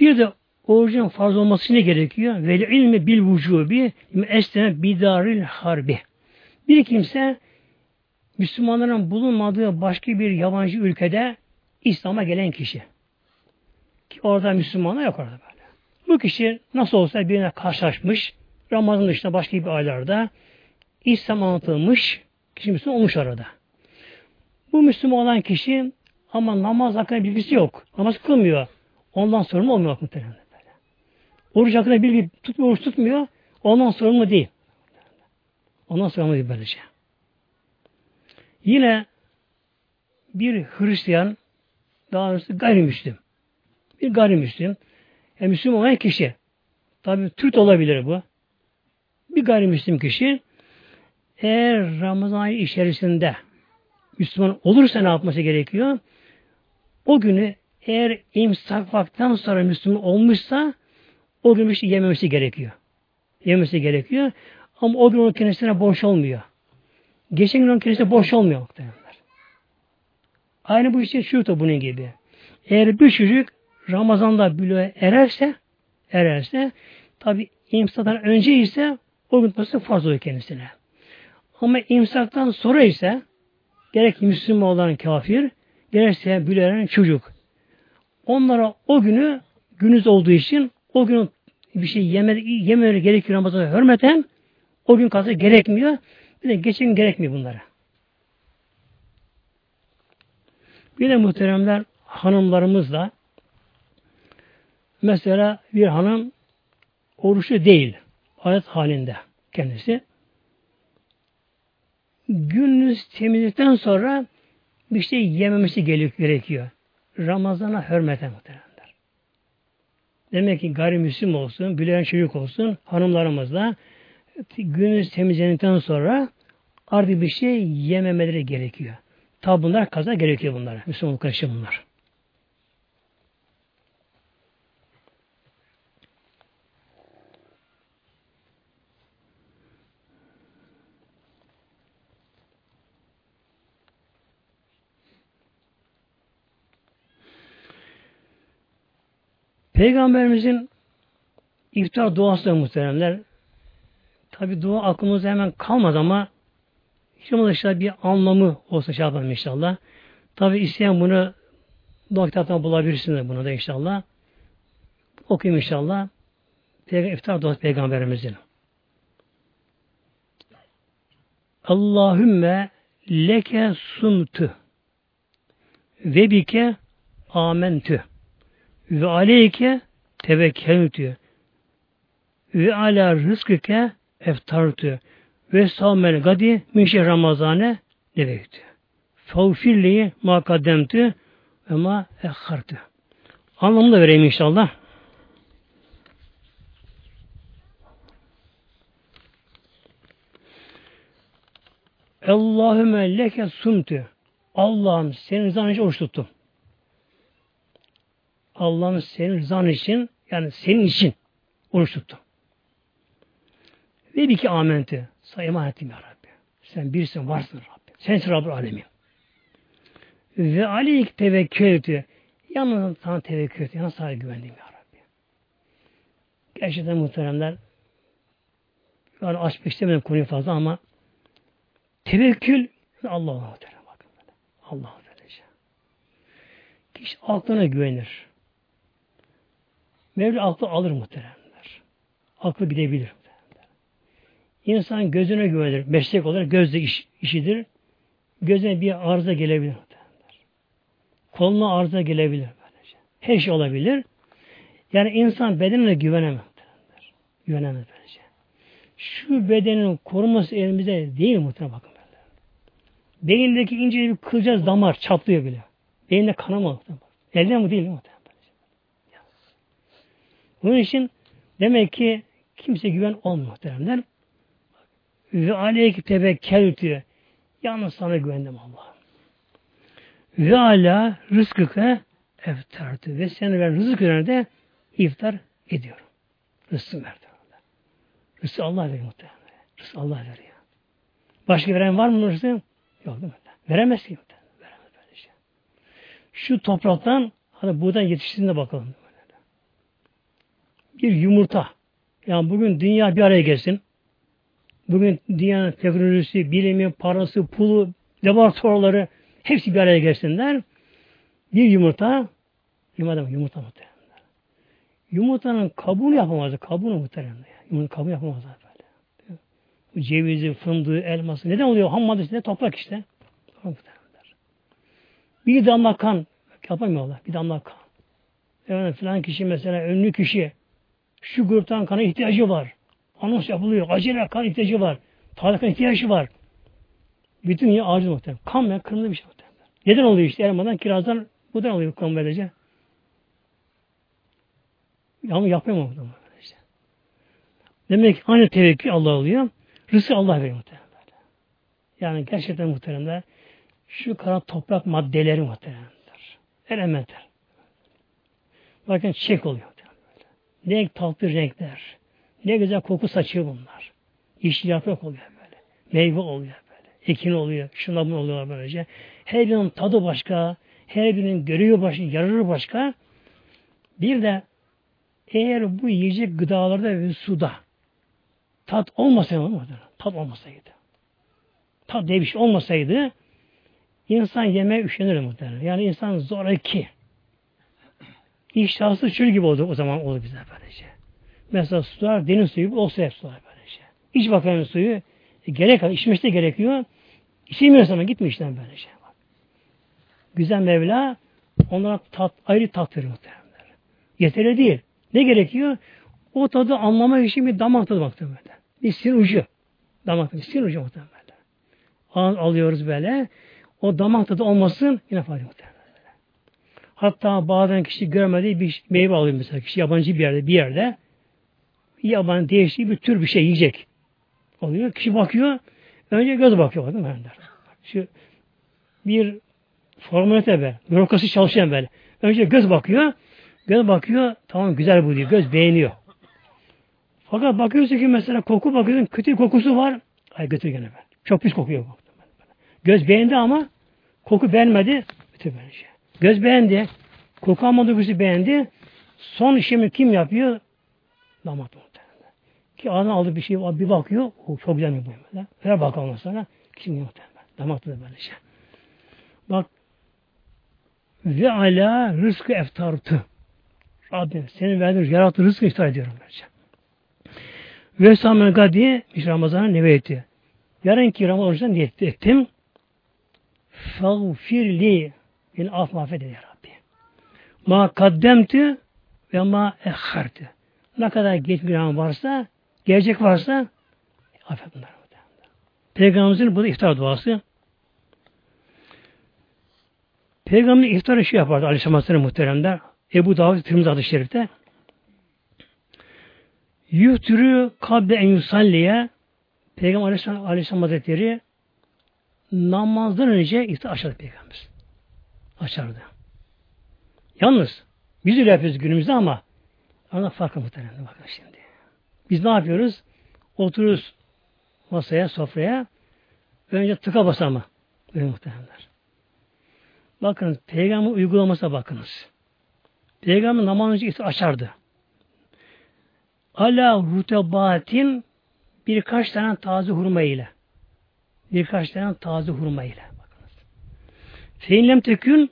Bir de orucun farz olması ne gerekiyor? Vel ilmi bil vücubi esne bidaril harbi. Bir kimse Müslümanların bulunmadığı başka bir yabancı ülkede İslam'a gelen kişi. Ki orada Müslümanlar yok orada böyle. Bu kişi nasıl olsa birine karşılaşmış, Ramazan dışında başka bir aylarda İslam anlatılmış, kişi Müslüman olmuş orada. Bu Müslüman olan kişi ama namaz hakkında bilgisi yok. Namaz kılmıyor. Ondan sorumlu olmuyor muhtemelen. Oruç hakkında bilgi tutmuyor, oruç tutmuyor. Ondan sorumlu değil. Ondan sorumlu değil böylece. Yine bir Hristiyan daha doğrusu gayrimüslim. Bir gayrimüslim. Yani Müslüman olan kişi. Tabi Türk olabilir bu. Bir gayrimüslim kişi eğer Ramazan ayı içerisinde Müslüman olursa ne yapması gerekiyor? O günü eğer imsak vaktinden sonra Müslüman olmuşsa o gün şey yememesi gerekiyor. Yemesi gerekiyor. Ama o gün onun kendisine boş olmuyor. Geçen gün onun kendisine boş olmuyor muhtemelenler. Aynı bu işte şu da bunun gibi. Eğer bir çocuk Ramazan'da bile ererse ererse tabi imsaktan önce ise o gün tutması farz oluyor kendisine. Ama imsaktan sonra ise gerek Müslüman olan kafir gerekse bile çocuk onlara o günü günüz olduğu için o gün bir şey yeme, yemeleri gerekiyor Ramazan'a hürmeten o gün kaza gerekmiyor. Bir de geçen gün gerekmiyor bunlara. Bir de muhteremler hanımlarımız da mesela bir hanım oruçlu değil. Hayat halinde kendisi. Gününüz temizlikten sonra bir şey yememesi gerekiyor. Ramazana hürmeten muhteremler. Demek ki gayrimüslim olsun, bilen çocuk olsun, hanımlarımız da gününüz temizlendikten sonra artık bir şey yememeleri gerekiyor. Tabi bunlar kaza gerekiyor bunlara. Müslüman karşı bunlar. Peygamberimizin iftar duası da muhteremler. Tabi dua aklımızda hemen kalmadı ama olmazsa bir anlamı olsa şey yapalım inşallah. Tabi isteyen bunu dua kitaptan bulabilirsiniz bunu da inşallah. Okuyayım inşallah. Peygamber, iftar duası Peygamberimizin. Allahümme leke sumtu ve bike amentü ve aleyke tevekkeltü ve ala rızkıke eftartü ve savmel gadi mişe ramazane devektü. Fevfirliyi ma kaddemtü ve ma ekhartü. Anlamını da vereyim inşallah. Allahümme leke sumtü. Allah'ım senin rızan için oruç tuttum. Allah'ım senin rızan için yani senin için oruç tuttum. Ve bir ki amentü. Sana iman ettim ya Rabbi. Sen birsin, varsın Rabbi. Sensin Rabbül Alemin. Ve aleyk tevekkül etti. Yalnız sana tevekkül etti. Yalnız sana güvendim ya Rabbi. Gerçekten muhteremler yani açmak istemedim konuyu fazla ama tevekkül Allah'a muhterem bakın. Allah'a. Kişi aklına güvenir. Mevla aklı alır muhteremler. Aklı gidebilir. İnsan gözüne güvenir. Meslek olarak gözle iş, işidir. Gözüne bir arıza gelebilir. Koluna arıza gelebilir. Böylece. Her şey olabilir. Yani insan bedenine güvenemez. Güvenemez böylece. Şu bedenin koruması elimizde değil muhtemelen bakın böyle. Beyindeki ince bir kılacağız damar çatlıyor bile. Beyinde kanama. Elden mi değil muhtemelen. Bunun için demek ki kimse güven olmuyor muhtemelen. Ve aleyki tevekkeltü. Yalnız sana güvendim Allah. Ve ala rızkıka eftartı. Ve seni ben rızık üzerinde iftar ediyorum. Rızkı verdi. Rızkı Allah veriyor muhtemelen. Rızkı Allah veriyor. Başka veren var mı rızkı? Yok değil mi? Veremez ki muhtemelen. Veremez böyle şey. Şu topraktan hadi buğday yetiştiğinde bakalım. Bir yumurta. Yani bugün dünya bir araya gelsin. Bugün dünyanın teknolojisi, bilimi, parası, pulu, laboratuvarları hepsi bir araya gelsinler. Bir yumurta, yumurta, yumurta muhtemelen. Yumurtanın kabuğunu yapamazdı. Kabuğunu muhtemelen. Yumurtanın kabuğunu yapamazlar böyle. Cevizi, fındığı, elması. Neden oluyor? Ham maddesi? Toprak işte. Bir damla kan yapamıyorlar. Bir damla kan. Evet, filan kişi mesela ünlü kişi şu gruptan kana ihtiyacı var. Anons yapılıyor. Acele kan ihtiyacı var. Tarih kan ihtiyacı var. Bütün ya acil muhtemelen. Kan ve kırmızı bir şey muhtemelen. Neden oluyor işte? Elmadan kirazdan budan oluyor kan böylece. Ama yapıyor mu muhtemelen? Işte. Demek ki aynı tevekkül Allah oluyor. Rızkı Allah veriyor muhtemelen. Yani gerçekten muhteremler şu kara toprak maddeleri muhteremler. Elementler. Bakın çiçek oluyor. Ne tatlı renkler. Ne güzel koku saçıyor bunlar. Yeşil yaprak oluyor böyle. Meyve oluyor böyle. Ekin oluyor. Şuna bunu oluyor böylece. Her birinin tadı başka. Her birinin görüyor başka. Yararı başka. Bir de eğer bu yiyecek gıdalarda ve suda tat olmasaydı tat olmasaydı tat diye bir şey olmasaydı insan yemeye üşenir muhtemelen. Yani insan zoraki iştahsız çöl gibi oldu o zaman olur bize böylece. Mesela sular deniz suyu olsa hep sular böylece. İç bakalım suyu e, gerek içmesi de gerekiyor. İçemiyoruz ama gitmiyor işten böylece. Bak. Güzel Mevla onlara tat, ayrı tat veriyor muhtemelen. Yeterli değil. Ne gerekiyor? O tadı anlamak için bir damak tadı muhtemelen. Bir sinir ucu. Damak tadı, sinir ucu muhtemelen. Al, alıyoruz böyle. O damak tadı olmasın yine fayda muhtemelen. Hatta bazen kişi görmediği bir meyve alıyor mesela kişi yabancı bir yerde bir yerde yabancı değişik bir tür bir şey yiyecek oluyor. Kişi bakıyor önce göz bakıyor değil mi? Şu bir formalite be, bürokrasi çalışan böyle. Önce göz bakıyor, göz bakıyor, tamam güzel bu diyor, göz beğeniyor. Fakat bakıyorsun ki mesela koku bakıyorsun, kötü kokusu var, ay götür gene ben. Çok pis kokuyor. Göz beğendi ama koku beğenmedi, götür ben şey. Göz beğendi. Koku alma duygusu beğendi. Son işimi kim yapıyor? Damat muhtemelen. Ki ağzına aldığı bir şey bir bakıyor. O çok güzel bu böyle? Ver bakalım sonra. Kim muhtemelen. Damat da böyle şey. Bak ve ala rızkı eftartı. Rabbim senin verdiğin yarattığı rızkı iftar ediyorum böylece. Ve samen gadi Ramazan'a neve etti. Yarınki Ramazan orucuna niyet ettim. Fagfirli beni af mağfiret ya Rabbi. Ma kaddemtü ve ma ehhartü. Ne kadar geç günahım varsa, gelecek varsa affet bunları. Peygamberimizin bu da iftar duası. Peygamber iftarı şey yapardı Aleyhisselam muhteremler. Ebu Davud Tirmizi adı şerifte. Yuhtürü kabbe en yusalliye Peygamber Aleyhisselam, Aleyhisselam Hazretleri namazdan önce iftar açardı Peygamber. Açardı. Yalnız biz öyle yapıyoruz günümüzde ama arada farkı muhtemelen bakın şimdi. Biz ne yapıyoruz? Oturuyoruz masaya, sofraya. Önce tıka basa mı? Böyle muhtemelenler. Bakın peygamber uygulamasına bakınız. Peygamber namaz önce açardı. Ala rutebatin birkaç tane taze hurma ile. Birkaç tane taze hurma ile. Feinlem tekün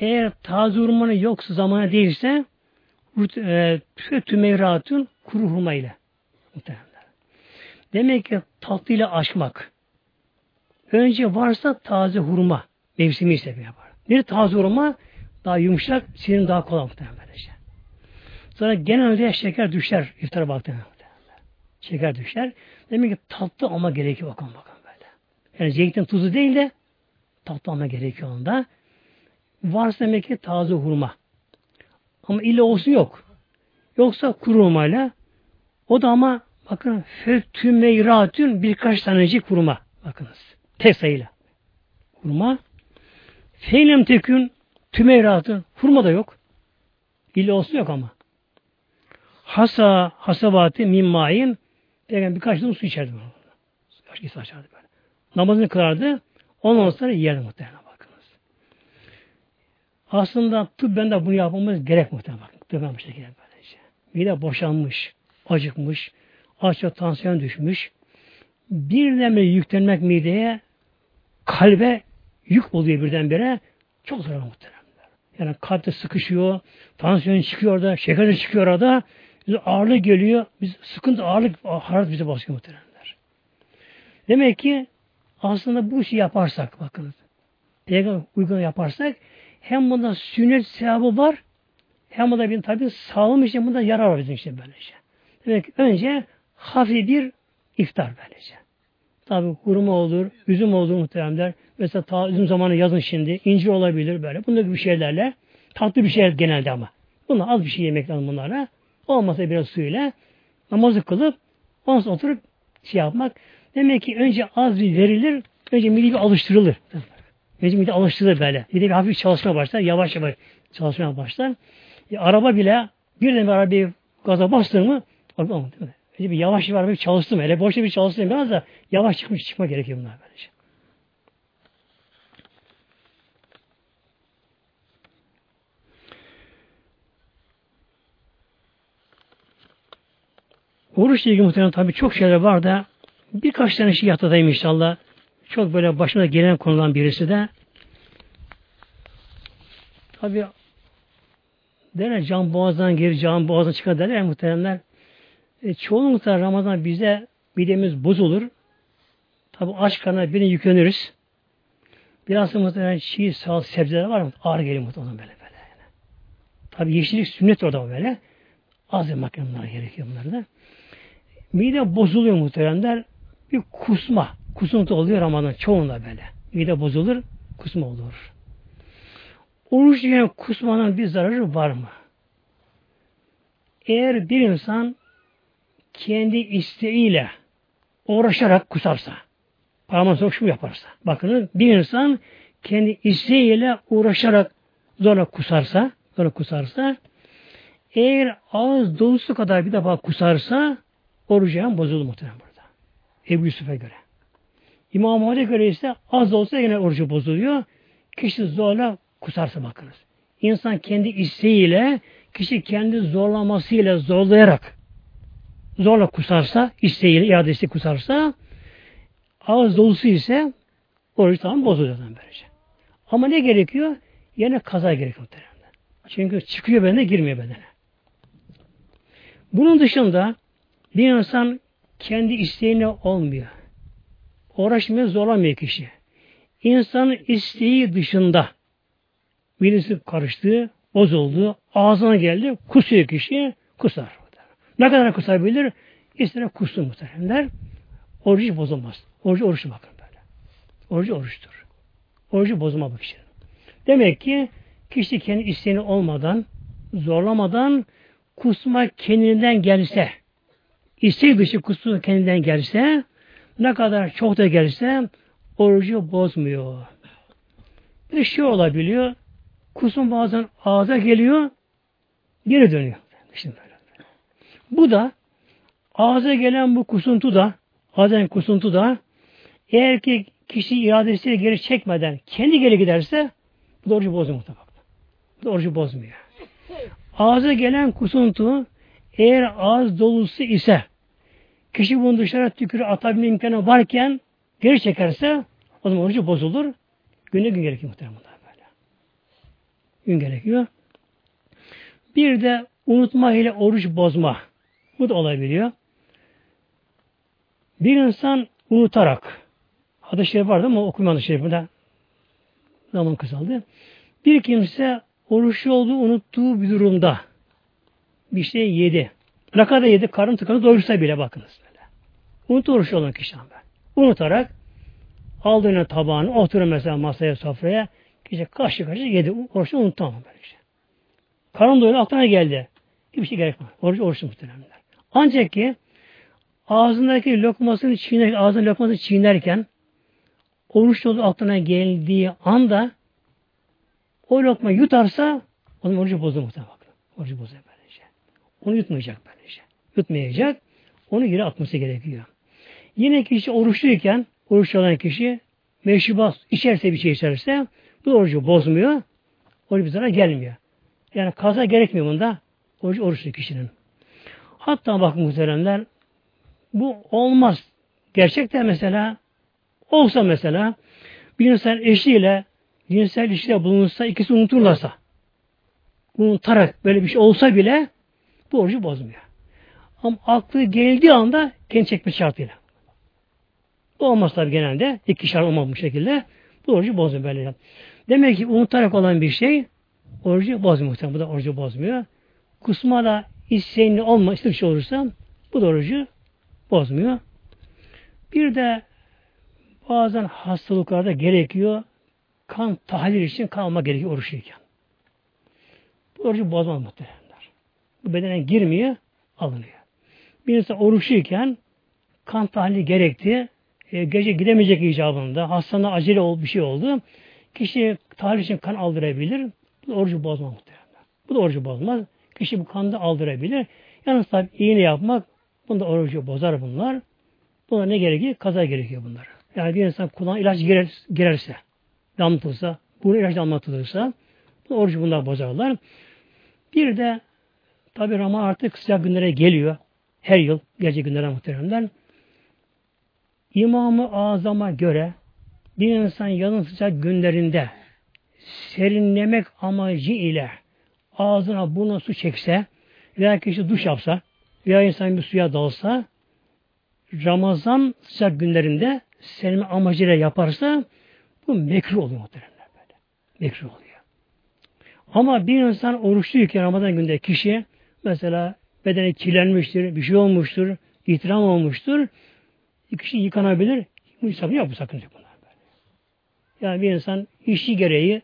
eğer taze hurmanın yoksa zamanı değilse e, tümeyratun kuru hurma ile. Demek ki tatlıyla açmak. Önce varsa taze hurma. Mevsimi ise yapar. Bir taze hurma daha yumuşak, senin daha kolay muhtemelen. Sonra genelde şeker düşer iftara baktığında. Şeker düşer. Demek ki tatlı ama gerekiyor bakın bakın böyle. Yani zeytin tuzu değil de tatlı gerekiyor onda. Varsa demek ki taze hurma. Ama illa olsun yok. Yoksa kuru hurmayla o da ama bakın fettü meyratün birkaç tanecik hurma. Bakınız. Tek sayıyla. Hurma. Feylem tekün tümeyratın. Hurma da yok. İlla olsun yok ama. Hasa hasabati mimmain Peygamber birkaç yıl su içerdi. Birkaç kez açardı böyle. Namazını kılardı. Sonra yerdi muhtemelen bakınız. Aslında tıbben de bunu yapmamız gerek muhtemelen bakın. Tıbben bir şekilde böylece. Mide boşanmış, acıkmış, açça tansiyon düşmüş. Birden bir yüklenmek mideye kalbe yük oluyor birdenbire. Çok zor muhtemelen. Yani kalpte sıkışıyor, tansiyon çıkıyor da, şeker de çıkıyor orada. Bize ağırlık geliyor. Biz sıkıntı ağırlık hararet bize basıyor muhtemelenler. Demek ki aslında bu işi yaparsak bakın. Peygamber uygun yaparsak hem bunda sünnet sevabı var hem bunda bir tabi sağlam için bunda yarar var bizim için böylece. Demek ki önce hafif bir iftar böylece. Tabi hurma olur, üzüm olur muhteremler. Mesela ta üzüm zamanı yazın şimdi. incir olabilir böyle. Bunlar gibi şeylerle. Tatlı bir şey genelde ama. Bunlar az bir şey yemek lazım bunlara. Olmasa biraz suyla namazı kılıp ondan sonra oturup şey yapmak. Demek ki önce az bir verilir, önce mide bir alıştırılır. Önce mide alıştırılır böyle. Mide bir hafif çalışma başlar, yavaş yavaş çalışmaya başlar. E, araba bile birden bir arabayı gaza bastır mı? Önce bir yavaş yavaş bir çalıştım. Hele boşta bir çalıştım biraz da yavaş çıkmış çıkma gerekiyor bunlar böylece. Oruçla ilgili muhtemelen tabi çok şeyler var da birkaç tane şey hatırlayayım inşallah. Çok böyle başına gelen konulan birisi de tabi derler can boğazdan geri can boğazdan çıkar derler muhteremler. E, çoğunlukla Ramazan bize midemiz bozulur. Tabi aç karnına birine yükleniriz. Biraz da muhtemelen çiğ, sağ, sebzeler var mı? Ağır geliyor muhtemelen böyle böyle. Yani. Tabi yeşillik sünnet orada böyle. Az yemek gerekiyor bunlar da. Mide bozuluyor muhteremler. Bir kusma, kusuntu oluyor Ramazan çoğunda böyle. Mide bozulur, kusma olur. Oruç yiyen kusmanın bir zararı var mı? Eğer bir insan kendi isteğiyle uğraşarak kusarsa, parmağını sok şu yaparsa, bakın bir insan kendi isteğiyle uğraşarak zorla kusarsa, zorla kusarsa, eğer ağız dolusu kadar bir defa kusarsa, Orucu hem bozuldu muhtemelen. Ebu Yusuf'a göre. İmam Muhammed'e göre ise az da olsa yine orucu bozuluyor. Kişi zorla kusarsa bakınız. İnsan kendi isteğiyle, kişi kendi zorlamasıyla, zorlayarak zorla kusarsa, isteğiyle, iadesi kusarsa ağız dolusu ise oruç tamam bozuluyor böylece. Ama ne gerekiyor? Yine kaza gerekiyor muhtemelen. Çünkü çıkıyor bedene, girmiyor bedene. Bunun dışında bir insan kendi isteğine olmuyor. Uğraşmıyor, zorlamıyor kişi. insanın isteği dışında birisi karıştı, bozuldu, ağzına geldi, kusuyor kişi, kusar. Ne kadar kusabilir? İster kusun muhteremler. Orucu bozulmaz. Orucu oruç bakın böyle. Orucu oruçtur. Orucu bozma bu kişinin. Demek ki kişi kendi isteğini olmadan, zorlamadan kusma kendinden gelse, istek dışı kusma kendinden gelse, ne kadar çok da gelse orucu bozmuyor. Bir şey olabiliyor. Kusum bazen ağza geliyor, geri dönüyor. Şimdi böyle. Bu da ağza gelen bu kusuntu da ağzın kusuntu da eğer ki kişi iradesiyle geri çekmeden kendi geri giderse bu da orucu bozmuyor. Bu da orucu bozmuyor. Ağza gelen kusuntu eğer ağız dolusu ise kişi bunu dışarı tükürü atabilme imkanı varken geri çekerse o zaman orucu bozulur. Güne gün gerekiyor muhtemelen böyle. Gün gerekiyor. Bir de unutma ile oruç bozma. Bu da olabiliyor. Bir insan unutarak hadis-i şerif vardı ama okumadı şerifinde zaman kısaldı. Bir kimse oruçlu olduğu unuttuğu bir durumda bir şey yedi. Ne kadar yedi? Karın tıkanı doyursa bile bakınız böyle. Unut oruçlu olan kişi ben. Unutarak aldığına tabağını oturuyor mesela masaya sofraya kişi kaşı kaşı yedi. Oruçlu unuttu ama böyle şey. Karın doyurdu aklına geldi. Hiçbir şey gerekmez. Oruç oruçlu muhteremler. Ancak ki ağzındaki lokmasını çiğner, ağzının lokmasını çiğnerken oruç olduğu aklına geldiği anda o lokma yutarsa onun orucu bozulur muhtemelen. Orucu böylece. Onu yutmayacak böylece. Yutmayacak. Onu geri atması gerekiyor. Yine kişi oruçluyken oruç olan kişi meşrubat içerse bir şey içerse bu orucu bozmuyor. Oruç bir zarar gelmiyor. Yani kaza gerekmiyor bunda. Oruç oruçlu kişinin. Hatta bak muhteremler bu olmaz. Gerçekten mesela olsa mesela bir insan eşiyle cinsel ilişkide bulunursa ikisi unuturlarsa unutarak böyle bir şey olsa bile bu orucu bozmuyor. Ama aklı geldiği anda kendi çekme şartıyla. Bu olmaz tabi genelde. iki şart olmaz bu şekilde. Bu orucu bozmuyor böyle. Demek ki unutarak olan bir şey orucu bozmuyor. Muhtemelen. Bu da orucu bozmuyor. Kusma da isteğinli olma, işte şey olursa bu da orucu bozmuyor. Bir de bazen hastalıklarda gerekiyor kan tahlil için kalma gerekiyor oruçluyken. Bu orucu bozmaz muhtemelenler. Bu bedene girmiyor, alınıyor. Bir insan oruçluyken kan tahlili gerekti, e, gece gidemeyecek icabında, hastanın acele oldu, bir şey oldu. Kişi tahlil için kan aldırabilir. Bu da orucu bozmaz muhtemelen. Bu da orucu bozmaz. Kişi bu kanı aldırabilir. Yalnız tabi iğne yapmak bunda orucu bozar bunlar. Buna ne gerekiyor? Kaza gerekiyor bunlar. Yani bir insan kulağına ilaç girer, girerse, damlatılsa, bu ilaç damlatılırsa bu orucu bunlar bozarlar. Bir de tabi Ramazan artık sıcak günlere geliyor. Her yıl gece günlere muhteremler. İmamı Azam'a göre bir insan yazın sıcak günlerinde serinlemek amacı ile ağzına buna su çekse veya kişi duş yapsa veya insan bir suya dalsa Ramazan sıcak günlerinde serinme amacıyla yaparsa bu mekruh oluyor muhtemelen böyle. Mekruh oluyor. Ama bir insan oruçluyken Ramazan günde kişi mesela bedeni kirlenmiştir, bir şey olmuştur, itiram olmuştur. Kişi yıkanabilir. Bu sakın yok bu sakınca bunlar böyle. Yani bir insan işi gereği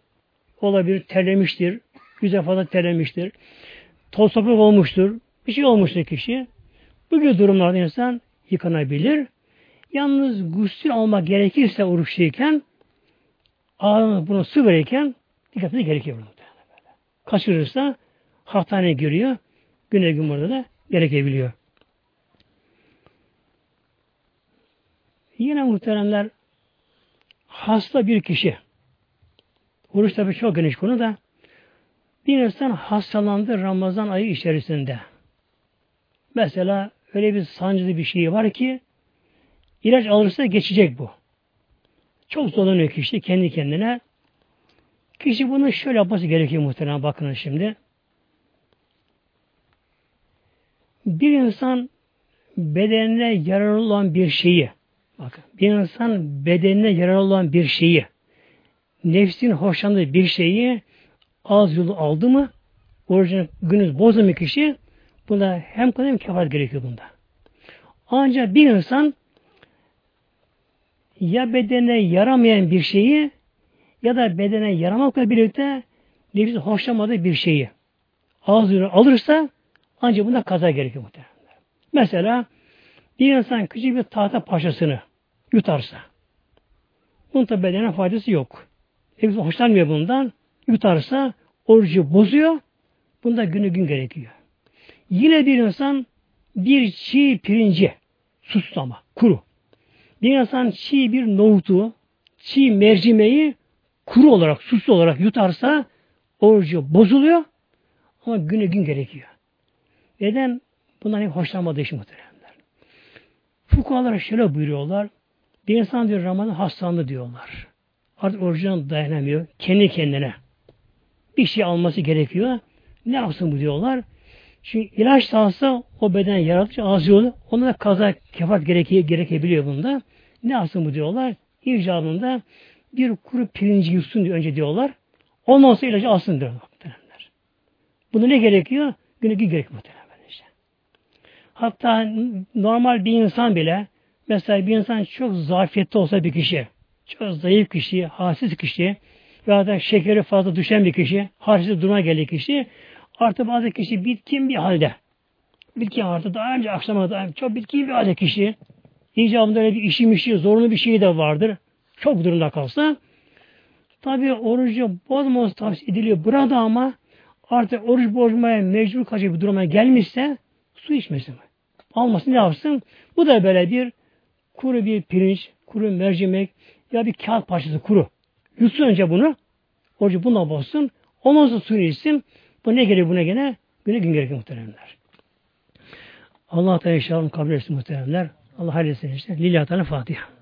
olabilir, terlemiştir, yüze fazla terlemiştir, toz toprak olmuştur, bir şey olmuştur kişi. Bu gibi durumlarda insan yıkanabilir. Yalnız gusül almak gerekirse oruçluyken ağzına bunu su verirken dikkat gerekiyor. Kaçırırsa hastaneye giriyor. Güne gün burada da gerekebiliyor. Yine muhteremler hasta bir kişi oruç tabi çok geniş konu da bir insan hastalandı Ramazan ayı içerisinde. Mesela öyle bir sancılı bir şey var ki ilaç alırsa geçecek bu. Çok zorlanıyor kişi kendi kendine. Kişi bunu şöyle yapması gerekiyor muhtemelen bakın şimdi. Bir insan bedenine yararlı olan bir şeyi bakın bir insan bedenine yararlı olan bir şeyi nefsin hoşlandığı bir şeyi az yolu aldı mı orucunu günüz bozdu mu kişi buna hem kadar hem kefaret gerekiyor bunda. Ancak bir insan ya bedene yaramayan bir şeyi ya da bedene yaramakla birlikte nefis hoşlanmadığı bir şeyi ağzına alırsa ancak bunda kaza gerekiyor muhtemelen. Mesela bir insan küçük bir tahta parçasını yutarsa bunun da bedene faydası yok. Nefis hoşlanmıyor bundan. Yutarsa orucu bozuyor. Bunda günü gün gerekiyor. Yine bir insan bir çiğ pirinci susuz ama kuru. Bir insan çiğ bir nohutu, çiğ mercimeği kuru olarak, susuz olarak yutarsa orucu bozuluyor ama günü gün gerekiyor. Neden? Bundan hep hoşlanmadığı için muhteremler. Fukahalar şöyle buyuruyorlar. Bir insan diyor Ramazan hastalandı diyorlar. Artık orucuna dayanamıyor. Kendi kendine. Bir şey alması gerekiyor. Ne yapsın bu diyorlar. Çünkü ilaç da alsa o beden yaratıcı az yolu. Ona da kaza kefat gerekiyor, gerekebiliyor bunda. Ne yapsın bu diyorlar. İcabında bir kuru pirinci yutsun diyor önce diyorlar. Ondan sonra ilacı alsın diyorlar. Bunu ne gerekiyor? Günü gün gerekiyor muhtemelen. Hatta normal bir insan bile mesela bir insan çok zafiyette olsa bir kişi, çok zayıf kişi, halsiz kişi veya da şekeri fazla düşen bir kişi, halsiz duruma gelen kişi artık bazı kişi bitkin bir halde. Bitkin artık daha önce akşama da çok bitkin bir halde kişi. İcabında öyle bir işi mişi, zorunlu bir şey de vardır. Çok durumda kalsa. Tabi orucu bozmamız tavsiye ediliyor burada ama artık oruç bozmaya mecbur kalacak bir duruma gelmişse su içmesin. Almasın ne yapsın? Bu da böyle bir kuru bir pirinç, kuru mercimek ya bir kağıt parçası kuru. Yutsun önce bunu. Orucu bununla bozsun. Ondan sonra suyunu içsin. Bu ne gerekiyor buna gene? Güne gün gerekiyor muhteremler. Allah Teala inşallah kabul etsin muhteremler. Allah hayırlısı işte. Lillahi Teala Fatiha.